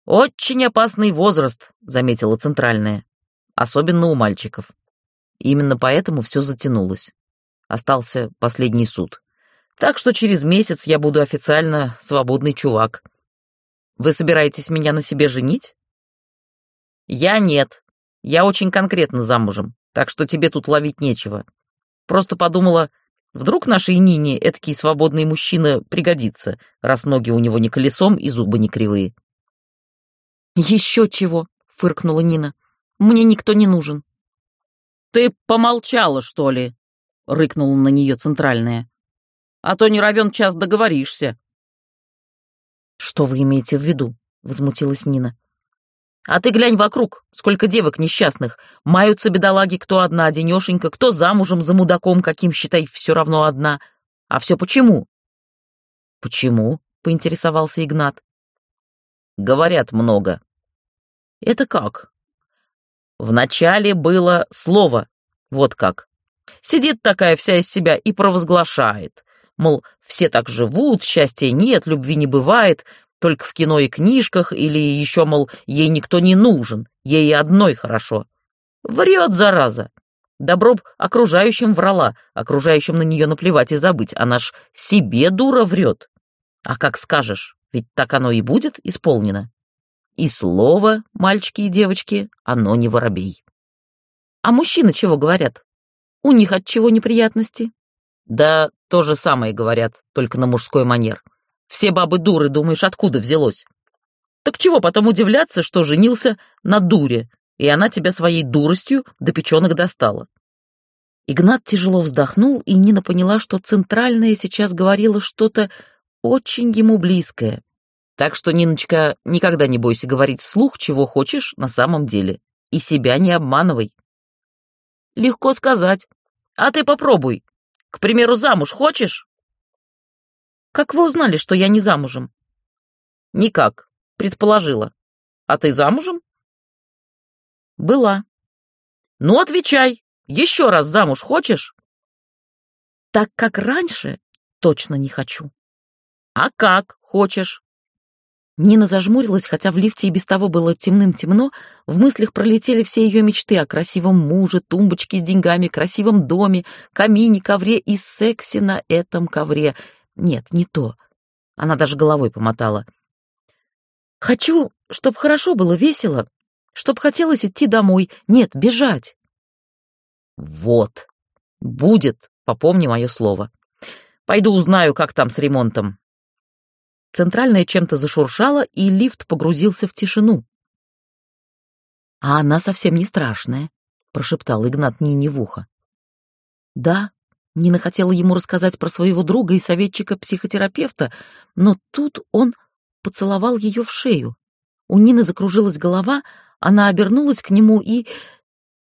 «Очень опасный возраст», — заметила Центральная. «Особенно у мальчиков. Именно поэтому все затянулось. Остался последний суд. Так что через месяц я буду официально свободный чувак. Вы собираетесь меня на себе женить?» «Я нет. Я очень конкретно замужем, так что тебе тут ловить нечего. Просто подумала, вдруг нашей Нине эдакий свободный мужчина пригодится, раз ноги у него не колесом и зубы не кривые». «Еще чего!» — фыркнула Нина. «Мне никто не нужен». «Ты помолчала, что ли?» — рыкнула на нее центральная. «А то не равен час договоришься». «Что вы имеете в виду?» — возмутилась Нина. «А ты глянь вокруг, сколько девок несчастных. Маются бедолаги кто одна, одинешенька, кто замужем за мудаком, каким, считай, все равно одна. А все почему?» «Почему?» — поинтересовался Игнат. «Говорят много», это как? Вначале было слово. Вот как. Сидит такая вся из себя и провозглашает. Мол, все так живут, счастья нет, любви не бывает, только в кино и книжках, или еще, мол, ей никто не нужен, ей одной хорошо. Врет, зараза. Добро б окружающим врала, окружающим на нее наплевать и забыть, она ж себе дура врет. А как скажешь, ведь так оно и будет исполнено. И слово, мальчики и девочки, оно не воробей. А мужчины чего говорят? У них от чего неприятности? Да то же самое говорят, только на мужской манер. Все бабы дуры, думаешь, откуда взялось? Так чего потом удивляться, что женился на дуре, и она тебя своей дуростью до печенок достала? Игнат тяжело вздохнул, и Нина поняла, что центральная сейчас говорила что-то очень ему близкое. Так что, Ниночка, никогда не бойся говорить вслух, чего хочешь на самом деле. И себя не обманывай. Легко сказать. А ты попробуй. К примеру, замуж хочешь? Как вы узнали, что я не замужем? Никак. Предположила. А ты замужем? Была. Ну, отвечай. Еще раз замуж хочешь? Так как раньше, точно не хочу. А как хочешь? Нина зажмурилась, хотя в лифте и без того было темным-темно, в мыслях пролетели все ее мечты о красивом муже, тумбочке с деньгами, красивом доме, камине, ковре и сексе на этом ковре. Нет, не то. Она даже головой помотала. Хочу, чтоб хорошо было, весело, чтоб хотелось идти домой. Нет, бежать. Вот. Будет, попомни мое слово. Пойду узнаю, как там с ремонтом. Центральная чем-то зашуршала, и лифт погрузился в тишину. «А она совсем не страшная», — прошептал Игнат Нине в ухо. Да, Нина хотела ему рассказать про своего друга и советчика-психотерапевта, но тут он поцеловал ее в шею. У Нины закружилась голова, она обернулась к нему и...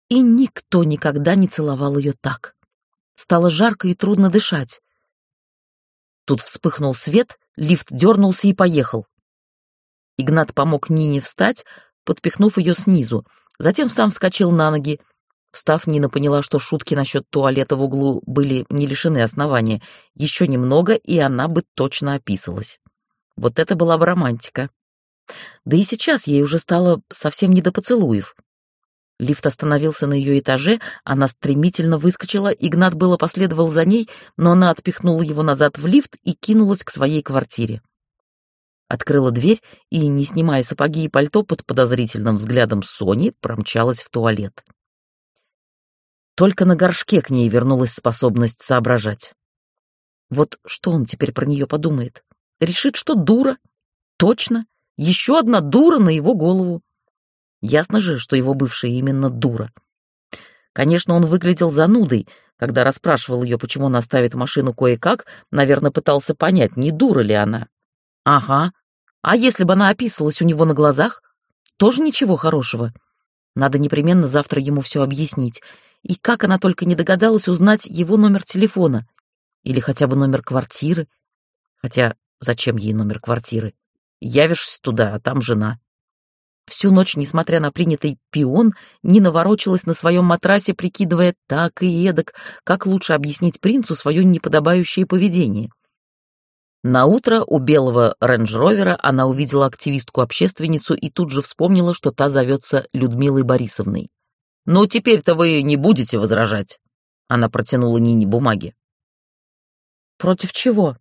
И никто никогда не целовал ее так. Стало жарко и трудно дышать. Тут вспыхнул свет, лифт дернулся и поехал. Игнат помог Нине встать, подпихнув ее снизу. Затем сам вскочил на ноги. Встав, Нина поняла, что шутки насчет туалета в углу были не лишены основания. Еще немного, и она бы точно описалась. Вот это была бы романтика. Да и сейчас ей уже стало совсем не до поцелуев. Лифт остановился на ее этаже, она стремительно выскочила, Игнат было последовал за ней, но она отпихнула его назад в лифт и кинулась к своей квартире. Открыла дверь и, не снимая сапоги и пальто, под подозрительным взглядом Сони промчалась в туалет. Только на горшке к ней вернулась способность соображать. Вот что он теперь про нее подумает? Решит, что дура. Точно. Еще одна дура на его голову. Ясно же, что его бывшая именно дура. Конечно, он выглядел занудой, когда расспрашивал ее, почему она ставит машину кое-как, наверное, пытался понять, не дура ли она. Ага. А если бы она описывалась у него на глазах? Тоже ничего хорошего. Надо непременно завтра ему все объяснить. И как она только не догадалась узнать его номер телефона. Или хотя бы номер квартиры. Хотя зачем ей номер квартиры? Явишься туда, а там жена. Всю ночь, несмотря на принятый пион, Нина ворочалась на своем матрасе, прикидывая так и эдак, как лучше объяснить принцу свое неподобающее поведение. На утро у белого рейндж-ровера она увидела активистку-общественницу и тут же вспомнила, что та зовется Людмилой Борисовной. «Ну, теперь-то вы не будете возражать?» Она протянула Нине бумаги. «Против чего?»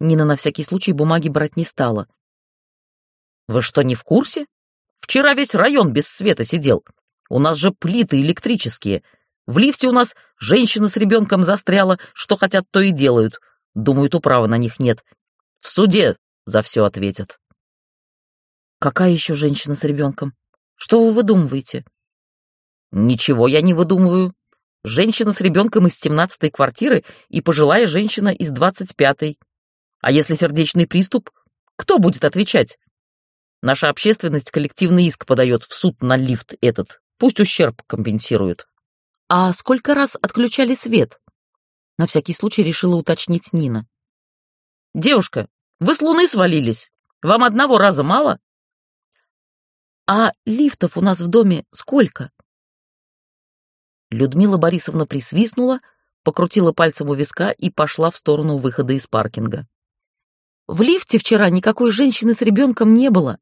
Нина на всякий случай бумаги брать не стала. «Вы что, не в курсе? Вчера весь район без света сидел. У нас же плиты электрические. В лифте у нас женщина с ребенком застряла, что хотят, то и делают. Думают, управы на них нет. В суде за все ответят. Какая еще женщина с ребенком? Что вы выдумываете? Ничего я не выдумываю. Женщина с ребенком из семнадцатой квартиры и пожилая женщина из двадцать пятой. А если сердечный приступ, кто будет отвечать? Наша общественность коллективный иск подает в суд на лифт этот. Пусть ущерб компенсируют. А сколько раз отключали свет? На всякий случай решила уточнить Нина. Девушка, вы с луны свалились. Вам одного раза мало? А лифтов у нас в доме сколько? Людмила Борисовна присвистнула, покрутила пальцем у виска и пошла в сторону выхода из паркинга. В лифте вчера никакой женщины с ребенком не было.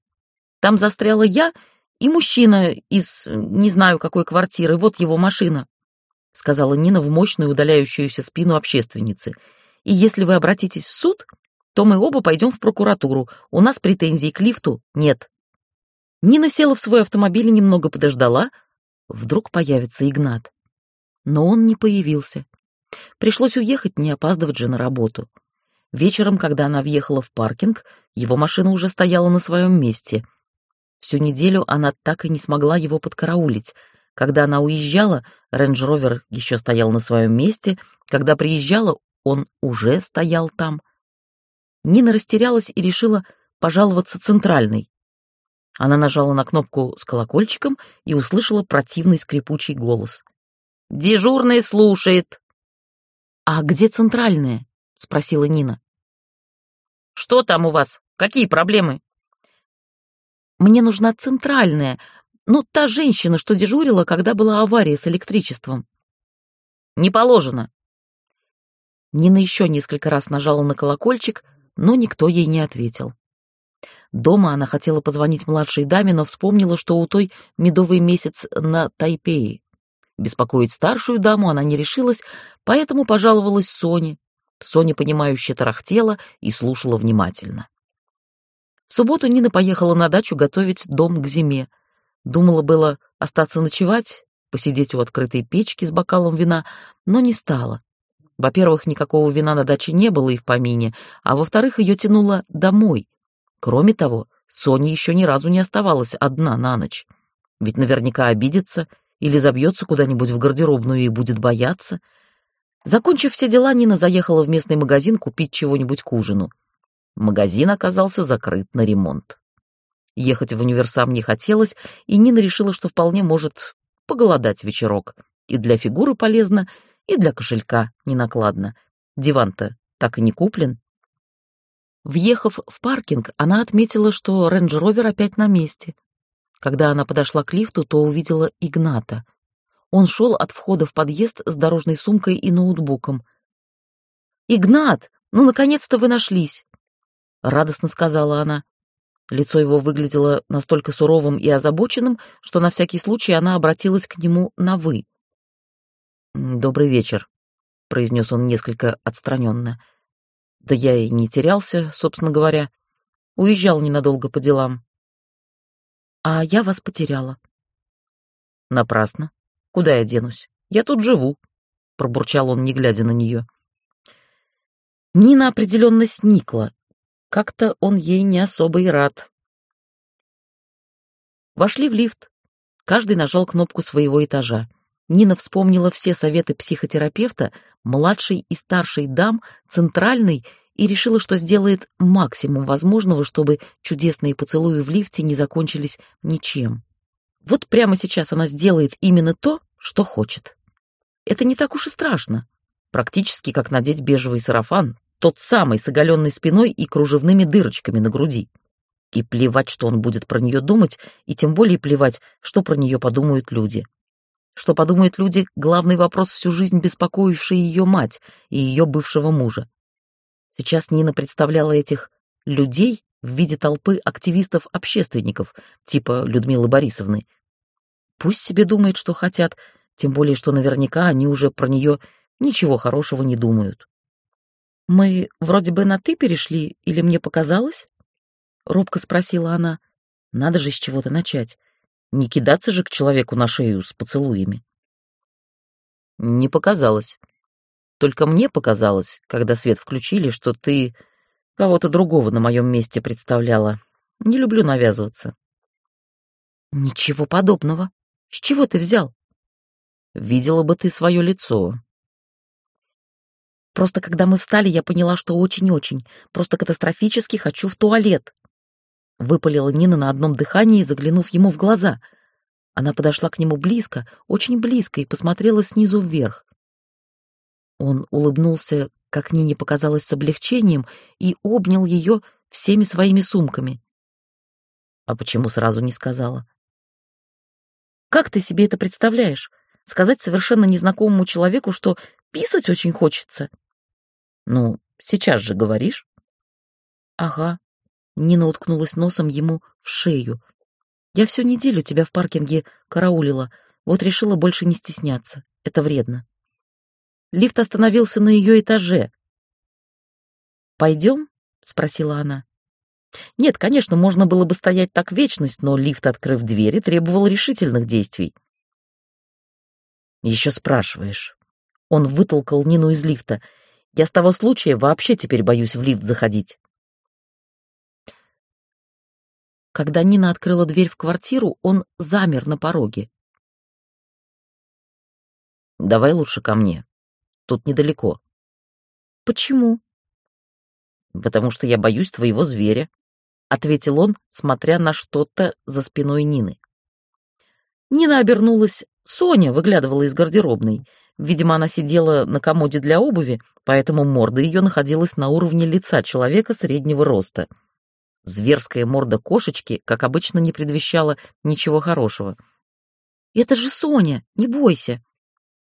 Там застряла я и мужчина из не знаю какой квартиры, вот его машина, сказала Нина в мощную удаляющуюся спину общественницы. И если вы обратитесь в суд, то мы оба пойдем в прокуратуру. У нас претензий к лифту нет. Нина села в свой автомобиль и немного подождала. Вдруг появится Игнат. Но он не появился. Пришлось уехать, не опаздывать же на работу. Вечером, когда она въехала в паркинг, его машина уже стояла на своем месте. Всю неделю она так и не смогла его подкараулить. Когда она уезжала, рейндж-ровер еще стоял на своем месте, когда приезжала, он уже стоял там. Нина растерялась и решила пожаловаться центральной. Она нажала на кнопку с колокольчиком и услышала противный скрипучий голос. «Дежурный слушает». «А где центральная?» — спросила Нина. «Что там у вас? Какие проблемы?» «Мне нужна центральная. Ну, та женщина, что дежурила, когда была авария с электричеством». «Не положено». Нина еще несколько раз нажала на колокольчик — но никто ей не ответил. Дома она хотела позвонить младшей даме, но вспомнила, что у той медовый месяц на Тайпее. Беспокоить старшую даму она не решилась, поэтому пожаловалась Соне. Соня, понимающе тарахтела и слушала внимательно. В субботу Нина поехала на дачу готовить дом к зиме. Думала было остаться ночевать, посидеть у открытой печки с бокалом вина, но не стала. Во-первых, никакого вина на даче не было и в помине, а во-вторых, ее тянуло домой. Кроме того, Соня еще ни разу не оставалась одна на ночь. Ведь наверняка обидится или забьется куда-нибудь в гардеробную и будет бояться. Закончив все дела, Нина заехала в местный магазин купить чего-нибудь к ужину. Магазин оказался закрыт на ремонт. Ехать в универсам не хотелось, и Нина решила, что вполне может поголодать вечерок. И для фигуры полезно, и для кошелька ненакладно. Диван-то так и не куплен. Въехав в паркинг, она отметила, что рейндж-ровер опять на месте. Когда она подошла к лифту, то увидела Игната — он шел от входа в подъезд с дорожной сумкой и ноутбуком. «Игнат, ну, наконец-то вы нашлись!» — радостно сказала она. Лицо его выглядело настолько суровым и озабоченным, что на всякий случай она обратилась к нему на «вы». «Добрый вечер», — произнес он несколько отстраненно. «Да я и не терялся, собственно говоря. Уезжал ненадолго по делам». «А я вас потеряла». «Напрасно. Куда я денусь? Я тут живу, пробурчал он, не глядя на нее. Нина определенно сникла. Как-то он ей не особо и рад. Вошли в лифт. Каждый нажал кнопку своего этажа. Нина вспомнила все советы психотерапевта, младшей и старшей дам, центральной, и решила, что сделает максимум возможного, чтобы чудесные поцелуи в лифте не закончились ничем. Вот прямо сейчас она сделает именно то, что хочет. Это не так уж и страшно. Практически как надеть бежевый сарафан, тот самый с оголенной спиной и кружевными дырочками на груди. И плевать, что он будет про нее думать, и тем более плевать, что про нее подумают люди. Что подумают люди — главный вопрос всю жизнь беспокоивший ее мать и ее бывшего мужа. Сейчас Нина представляла этих людей в виде толпы активистов-общественников, типа Людмилы Борисовны, Пусть себе думает, что хотят, тем более, что наверняка они уже про нее ничего хорошего не думают. «Мы вроде бы на «ты» перешли, или мне показалось?» — робко спросила она. «Надо же с чего-то начать. Не кидаться же к человеку на шею с поцелуями». «Не показалось. Только мне показалось, когда свет включили, что ты кого-то другого на моем месте представляла. Не люблю навязываться». «Ничего подобного», с чего ты взял? Видела бы ты свое лицо. Просто когда мы встали, я поняла, что очень-очень, просто катастрофически хочу в туалет. Выпалила Нина на одном дыхании, заглянув ему в глаза. Она подошла к нему близко, очень близко, и посмотрела снизу вверх. Он улыбнулся, как Нине показалось, с облегчением, и обнял ее всеми своими сумками. А почему сразу не сказала? Как ты себе это представляешь? Сказать совершенно незнакомому человеку, что писать очень хочется? Ну, сейчас же говоришь. Ага. Нина уткнулась носом ему в шею. Я всю неделю тебя в паркинге караулила, вот решила больше не стесняться. Это вредно. Лифт остановился на ее этаже. «Пойдем?» — спросила она. Нет, конечно, можно было бы стоять так вечность, но лифт, открыв двери, требовал решительных действий. Еще спрашиваешь. Он вытолкал Нину из лифта. Я с того случая вообще теперь боюсь в лифт заходить. Когда Нина открыла дверь в квартиру, он замер на пороге. «Давай лучше ко мне. Тут недалеко». «Почему?» «Потому что я боюсь твоего зверя», — ответил он, смотря на что-то за спиной Нины. Нина обернулась. Соня выглядывала из гардеробной. Видимо, она сидела на комоде для обуви, поэтому морда ее находилась на уровне лица человека среднего роста. Зверская морда кошечки, как обычно, не предвещала ничего хорошего. «Это же Соня, не бойся!»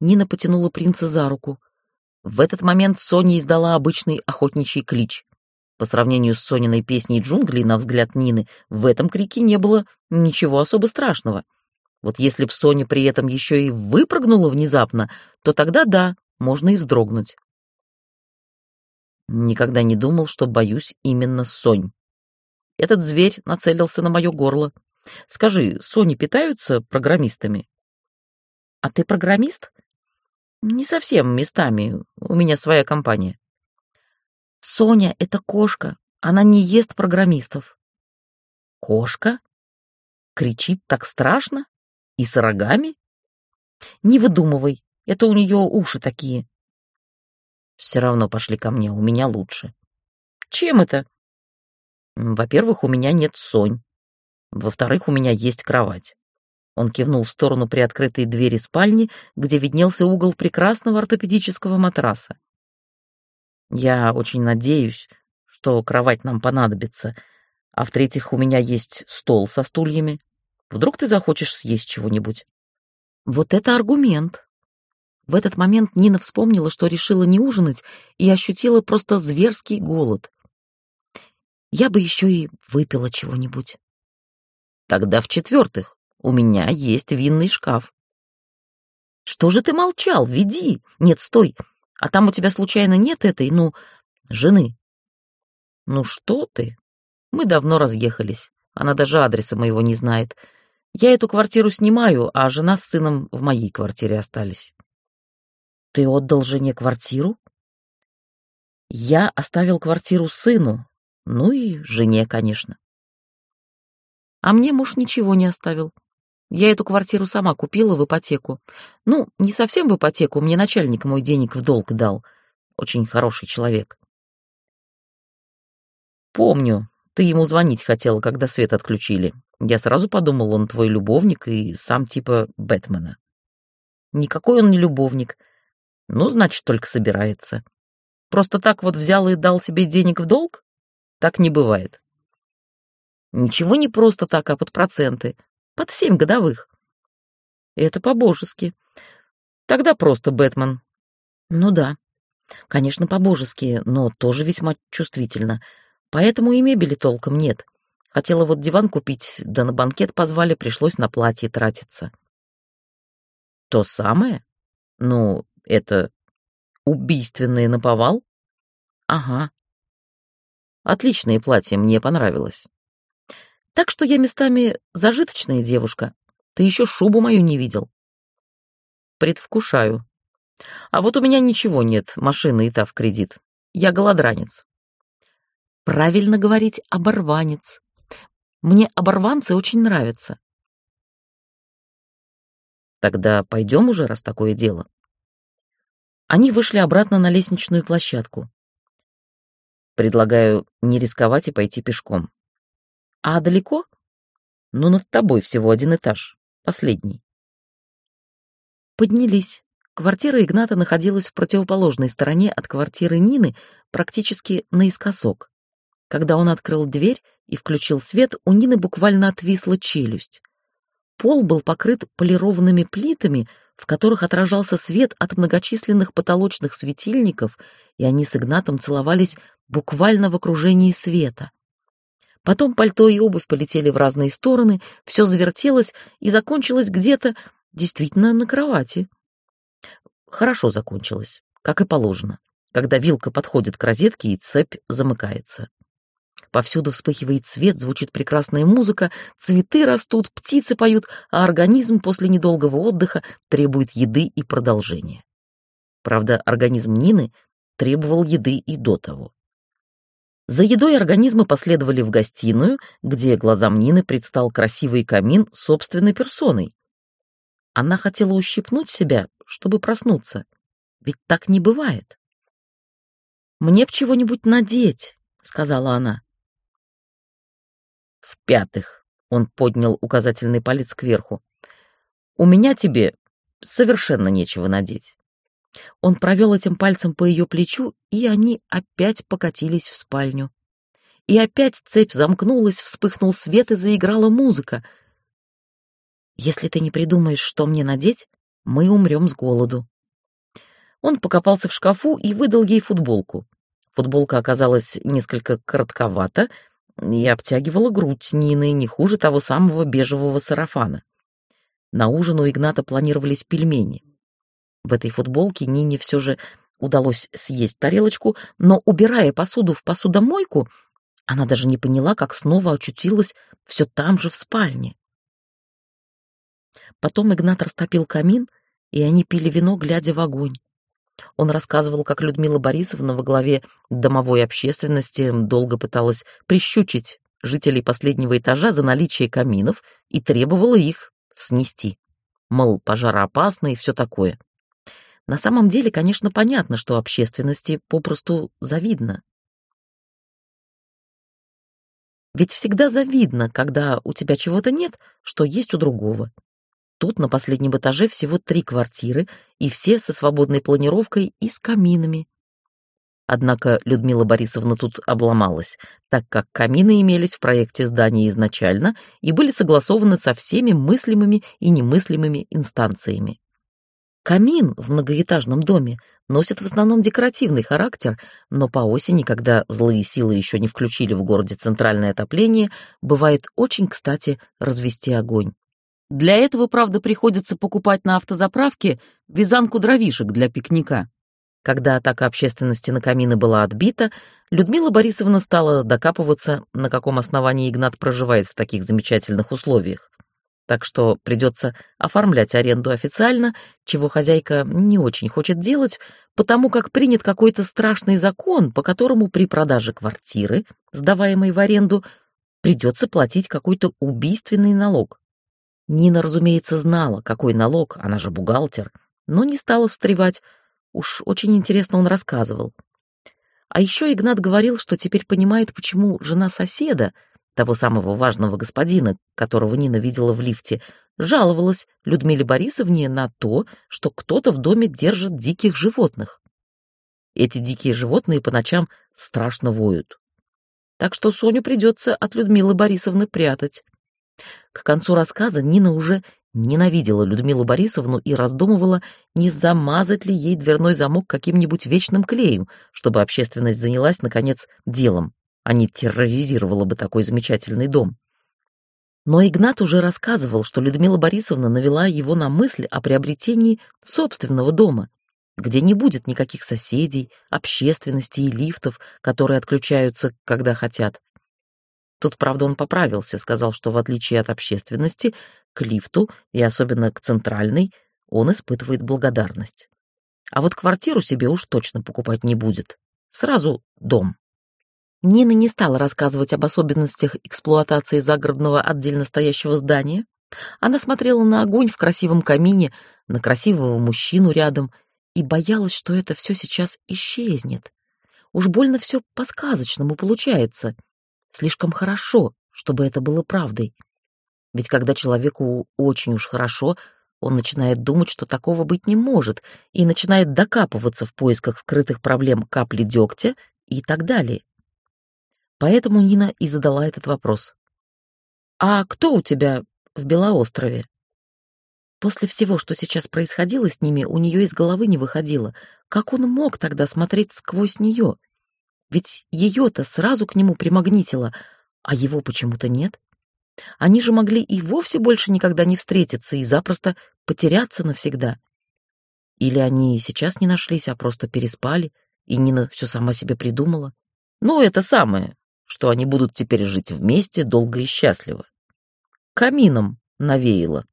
Нина потянула принца за руку. В этот момент Соня издала обычный охотничий клич. По сравнению с Сониной песней «Джунгли», на взгляд Нины, в этом крике не было ничего особо страшного. Вот если б Соня при этом еще и выпрыгнула внезапно, то тогда да, можно и вздрогнуть. Никогда не думал, что боюсь именно Сонь. Этот зверь нацелился на мое горло. Скажи, Сони питаются программистами? А ты программист? Не совсем местами. У меня своя компания. Соня — это кошка, она не ест программистов. Кошка? Кричит так страшно? И с рогами? Не выдумывай, это у нее уши такие. Все равно пошли ко мне, у меня лучше. Чем это? Во-первых, у меня нет сонь. Во-вторых, у меня есть кровать. Он кивнул в сторону приоткрытой двери спальни, где виднелся угол прекрасного ортопедического матраса. Я очень надеюсь, что кровать нам понадобится. А в-третьих, у меня есть стол со стульями. Вдруг ты захочешь съесть чего-нибудь? Вот это аргумент. В этот момент Нина вспомнила, что решила не ужинать, и ощутила просто зверский голод. Я бы еще и выпила чего-нибудь. Тогда в-четвертых, у меня есть винный шкаф. Что же ты молчал? Веди. Нет, стой. А там у тебя случайно нет этой, ну, жены? Ну что ты? Мы давно разъехались. Она даже адреса моего не знает. Я эту квартиру снимаю, а жена с сыном в моей квартире остались. Ты отдал жене квартиру? Я оставил квартиру сыну, ну и жене, конечно. А мне муж ничего не оставил. Я эту квартиру сама купила в ипотеку. Ну, не совсем в ипотеку, мне начальник мой денег в долг дал. Очень хороший человек. Помню, ты ему звонить хотела, когда свет отключили. Я сразу подумал, он твой любовник и сам типа Бэтмена. Никакой он не любовник. Ну, значит, только собирается. Просто так вот взял и дал себе денег в долг? Так не бывает. Ничего не просто так, а под проценты. Под семь годовых. Это по-божески. Тогда просто Бэтмен. Ну да. Конечно, по-божески, но тоже весьма чувствительно. Поэтому и мебели толком нет. Хотела вот диван купить, да на банкет позвали, пришлось на платье тратиться. То самое? Ну, это убийственное наповал? Ага. Отличное платье, мне понравилось. Так что я местами зажиточная девушка. Ты еще шубу мою не видел. Предвкушаю. А вот у меня ничего нет, машины и та в кредит. Я голодранец. Правильно говорить оборванец. Мне оборванцы очень нравятся. Тогда пойдем уже, раз такое дело. Они вышли обратно на лестничную площадку. Предлагаю не рисковать и пойти пешком. А далеко? Ну, над тобой всего один этаж. Последний. Поднялись. Квартира Игната находилась в противоположной стороне от квартиры Нины, практически наискосок. Когда он открыл дверь и включил свет, у Нины буквально отвисла челюсть. Пол был покрыт полированными плитами, в которых отражался свет от многочисленных потолочных светильников, и они с Игнатом целовались буквально в окружении света. Потом пальто и обувь полетели в разные стороны, все завертелось и закончилось где-то действительно на кровати. Хорошо закончилось, как и положено, когда вилка подходит к розетке и цепь замыкается. Повсюду вспыхивает свет, звучит прекрасная музыка, цветы растут, птицы поют, а организм после недолгого отдыха требует еды и продолжения. Правда, организм Нины требовал еды и до того. За едой организмы последовали в гостиную, где глазам Нины предстал красивый камин собственной персоной. Она хотела ущипнуть себя, чтобы проснуться. Ведь так не бывает. «Мне б чего-нибудь надеть», — сказала она. В-пятых, он поднял указательный палец кверху. «У меня тебе совершенно нечего надеть». Он провел этим пальцем по ее плечу, и они опять покатились в спальню. И опять цепь замкнулась, вспыхнул свет и заиграла музыка. «Если ты не придумаешь, что мне надеть, мы умрем с голоду». Он покопался в шкафу и выдал ей футболку. Футболка оказалась несколько коротковата и обтягивала грудь Нины не хуже того самого бежевого сарафана. На ужин у Игната планировались пельмени. В этой футболке Нине все же удалось съесть тарелочку, но, убирая посуду в посудомойку, она даже не поняла, как снова очутилась все там же в спальне. Потом Игнат растопил камин, и они пили вино, глядя в огонь. Он рассказывал, как Людмила Борисовна во главе домовой общественности долго пыталась прищучить жителей последнего этажа за наличие каминов и требовала их снести. Мол, пожароопасно и все такое. На самом деле, конечно, понятно, что общественности попросту завидно. Ведь всегда завидно, когда у тебя чего-то нет, что есть у другого. Тут на последнем этаже всего три квартиры, и все со свободной планировкой и с каминами. Однако Людмила Борисовна тут обломалась, так как камины имелись в проекте здания изначально и были согласованы со всеми мыслимыми и немыслимыми инстанциями. Камин в многоэтажном доме носит в основном декоративный характер, но по осени, когда злые силы еще не включили в городе центральное отопление, бывает очень кстати развести огонь. Для этого, правда, приходится покупать на автозаправке вязанку дровишек для пикника. Когда атака общественности на камины была отбита, Людмила Борисовна стала докапываться, на каком основании Игнат проживает в таких замечательных условиях. Так что придется оформлять аренду официально, чего хозяйка не очень хочет делать, потому как принят какой-то страшный закон, по которому при продаже квартиры, сдаваемой в аренду, придется платить какой-то убийственный налог. Нина, разумеется, знала, какой налог, она же бухгалтер, но не стала встревать. Уж очень интересно он рассказывал. А еще Игнат говорил, что теперь понимает, почему жена соседа, того самого важного господина, которого Нина видела в лифте, жаловалась Людмиле Борисовне на то, что кто-то в доме держит диких животных. Эти дикие животные по ночам страшно воют. Так что Соню придется от Людмилы Борисовны прятать. К концу рассказа Нина уже ненавидела Людмилу Борисовну и раздумывала, не замазать ли ей дверной замок каким-нибудь вечным клеем, чтобы общественность занялась, наконец, делом, а не терроризировала бы такой замечательный дом. Но Игнат уже рассказывал, что Людмила Борисовна навела его на мысль о приобретении собственного дома, где не будет никаких соседей, общественности и лифтов, которые отключаются, когда хотят. Тут, правда, он поправился, сказал, что в отличие от общественности, к лифту, и особенно к центральной, он испытывает благодарность. А вот квартиру себе уж точно покупать не будет. Сразу дом. Нина не стала рассказывать об особенностях эксплуатации загородного отдельно стоящего здания. Она смотрела на огонь в красивом камине, на красивого мужчину рядом и боялась, что это все сейчас исчезнет. Уж больно все по-сказочному получается — Слишком хорошо, чтобы это было правдой. Ведь когда человеку очень уж хорошо, он начинает думать, что такого быть не может, и начинает докапываться в поисках скрытых проблем капли дегтя и так далее. Поэтому Нина и задала этот вопрос. «А кто у тебя в Белоострове?» После всего, что сейчас происходило с ними, у нее из головы не выходило. Как он мог тогда смотреть сквозь нее? Ведь ее-то сразу к нему примагнитило, а его почему-то нет. Они же могли и вовсе больше никогда не встретиться и запросто потеряться навсегда. Или они сейчас не нашлись, а просто переспали, и Нина все сама себе придумала. Ну, это самое, что они будут теперь жить вместе долго и счастливо. Камином навеяло.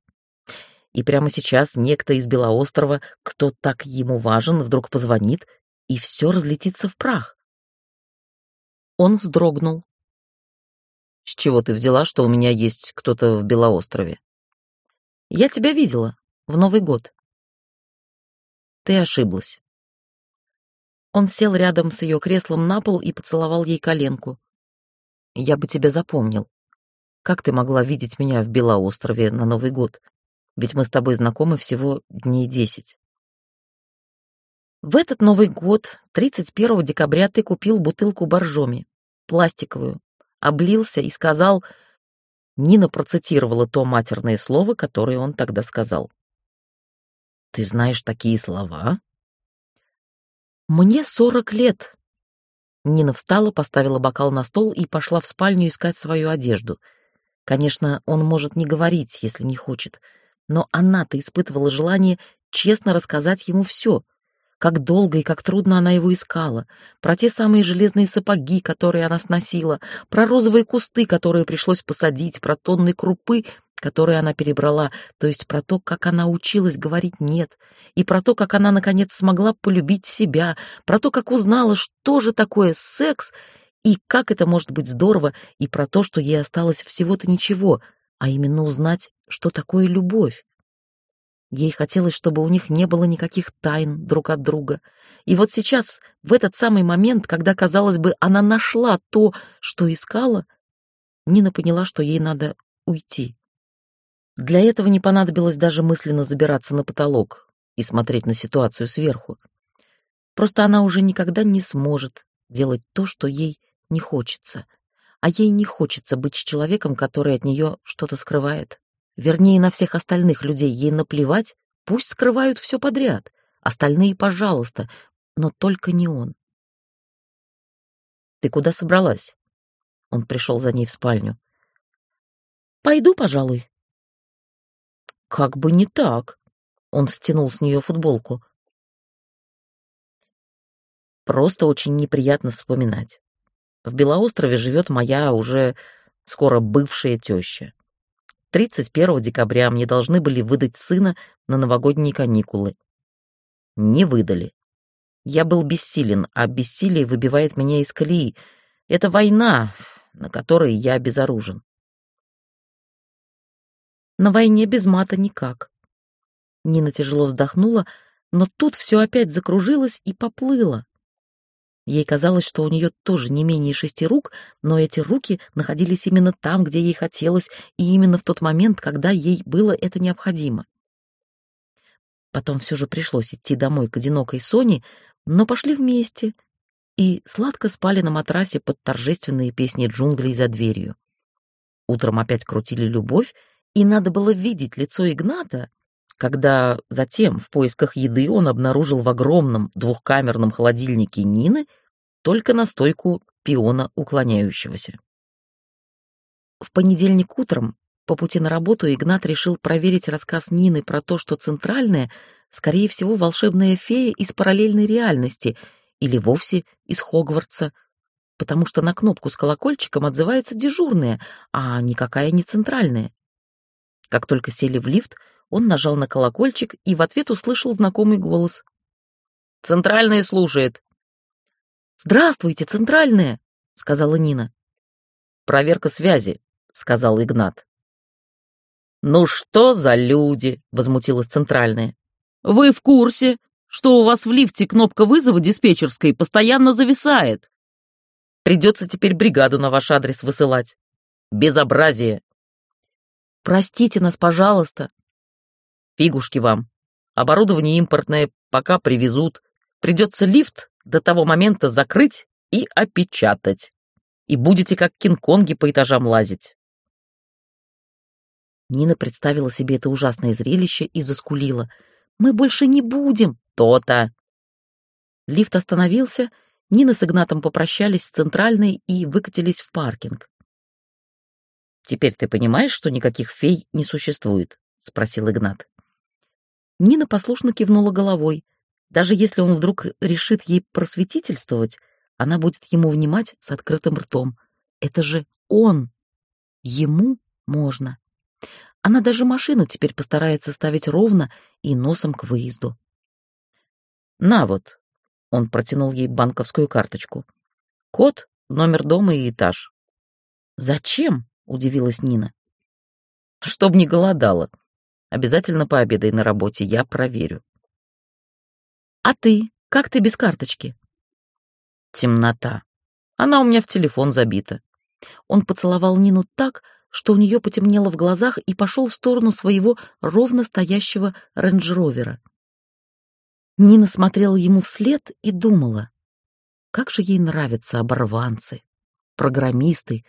И прямо сейчас некто из Белоострова, кто так ему важен, вдруг позвонит, и все разлетится в прах. Он вздрогнул. «С чего ты взяла, что у меня есть кто-то в Белоострове?» «Я тебя видела в Новый год». «Ты ошиблась». Он сел рядом с ее креслом на пол и поцеловал ей коленку. «Я бы тебя запомнил. Как ты могла видеть меня в Белоострове на Новый год? Ведь мы с тобой знакомы всего дней десять». В этот Новый год, 31 декабря, ты купил бутылку боржоми, пластиковую, облился и сказал... Нина процитировала то матерное слово, которое он тогда сказал. «Ты знаешь такие слова?» «Мне сорок лет». Нина встала, поставила бокал на стол и пошла в спальню искать свою одежду. Конечно, он может не говорить, если не хочет, но она-то испытывала желание честно рассказать ему все — как долго и как трудно она его искала, про те самые железные сапоги, которые она сносила, про розовые кусты, которые пришлось посадить, про тонны крупы, которые она перебрала, то есть про то, как она училась говорить «нет», и про то, как она, наконец, смогла полюбить себя, про то, как узнала, что же такое секс, и как это может быть здорово, и про то, что ей осталось всего-то ничего, а именно узнать, что такое любовь. Ей хотелось, чтобы у них не было никаких тайн друг от друга. И вот сейчас, в этот самый момент, когда, казалось бы, она нашла то, что искала, Нина поняла, что ей надо уйти. Для этого не понадобилось даже мысленно забираться на потолок и смотреть на ситуацию сверху. Просто она уже никогда не сможет делать то, что ей не хочется. А ей не хочется быть с человеком, который от нее что-то скрывает. Вернее, на всех остальных людей ей наплевать, пусть скрывают все подряд. Остальные, пожалуйста, но только не он. «Ты куда собралась?» Он пришел за ней в спальню. «Пойду, пожалуй». «Как бы не так». Он стянул с нее футболку. «Просто очень неприятно вспоминать. В Белоострове живет моя уже скоро бывшая теща. 31 декабря мне должны были выдать сына на новогодние каникулы. Не выдали. Я был бессилен, а бессилие выбивает меня из колеи. Это война, на которой я безоружен. На войне без мата никак. Нина тяжело вздохнула, но тут все опять закружилось и поплыло. Ей казалось, что у нее тоже не менее шести рук, но эти руки находились именно там, где ей хотелось, и именно в тот момент, когда ей было это необходимо. Потом все же пришлось идти домой к одинокой Соне, но пошли вместе и сладко спали на матрасе под торжественные песни джунглей за дверью. Утром опять крутили любовь, и надо было видеть лицо Игната, когда затем в поисках еды он обнаружил в огромном двухкамерном холодильнике Нины только настойку пиона уклоняющегося. В понедельник утром по пути на работу Игнат решил проверить рассказ Нины про то, что центральная, скорее всего, волшебная фея из параллельной реальности или вовсе из Хогвартса, потому что на кнопку с колокольчиком отзывается дежурная, а никакая не центральная. Как только сели в лифт, он нажал на колокольчик и в ответ услышал знакомый голос. «Центральная слушает». «Здравствуйте, центральная», — сказала Нина. «Проверка связи», — сказал Игнат. «Ну что за люди?» — возмутилась центральная. «Вы в курсе, что у вас в лифте кнопка вызова диспетчерской постоянно зависает? Придется теперь бригаду на ваш адрес высылать. Безобразие!» «Простите нас, пожалуйста», Фигушки вам. Оборудование импортное пока привезут. Придется лифт до того момента закрыть и опечатать. И будете как кинг-конги по этажам лазить. Нина представила себе это ужасное зрелище и заскулила. «Мы больше не будем!» «То-то!» Лифт остановился, Нина с Игнатом попрощались с центральной и выкатились в паркинг. «Теперь ты понимаешь, что никаких фей не существует?» — спросил Игнат. Нина послушно кивнула головой. Даже если он вдруг решит ей просветительствовать, она будет ему внимать с открытым ртом. Это же он. Ему можно. Она даже машину теперь постарается ставить ровно и носом к выезду. «На вот», — он протянул ей банковскую карточку. «Код, номер дома и этаж». «Зачем?» — удивилась Нина. «Чтоб не голодала», Обязательно пообедай на работе, я проверю. А ты? Как ты без карточки? Темнота. Она у меня в телефон забита. Он поцеловал Нину так, что у нее потемнело в глазах и пошел в сторону своего ровно стоящего рейндж-ровера. Нина смотрела ему вслед и думала, как же ей нравятся оборванцы, программисты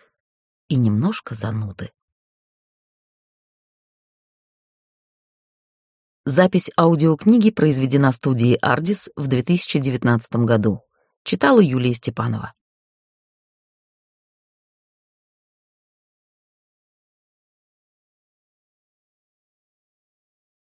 и немножко зануды. Запись аудиокниги произведена студией «Ардис» в 2019 году. Читала Юлия Степанова.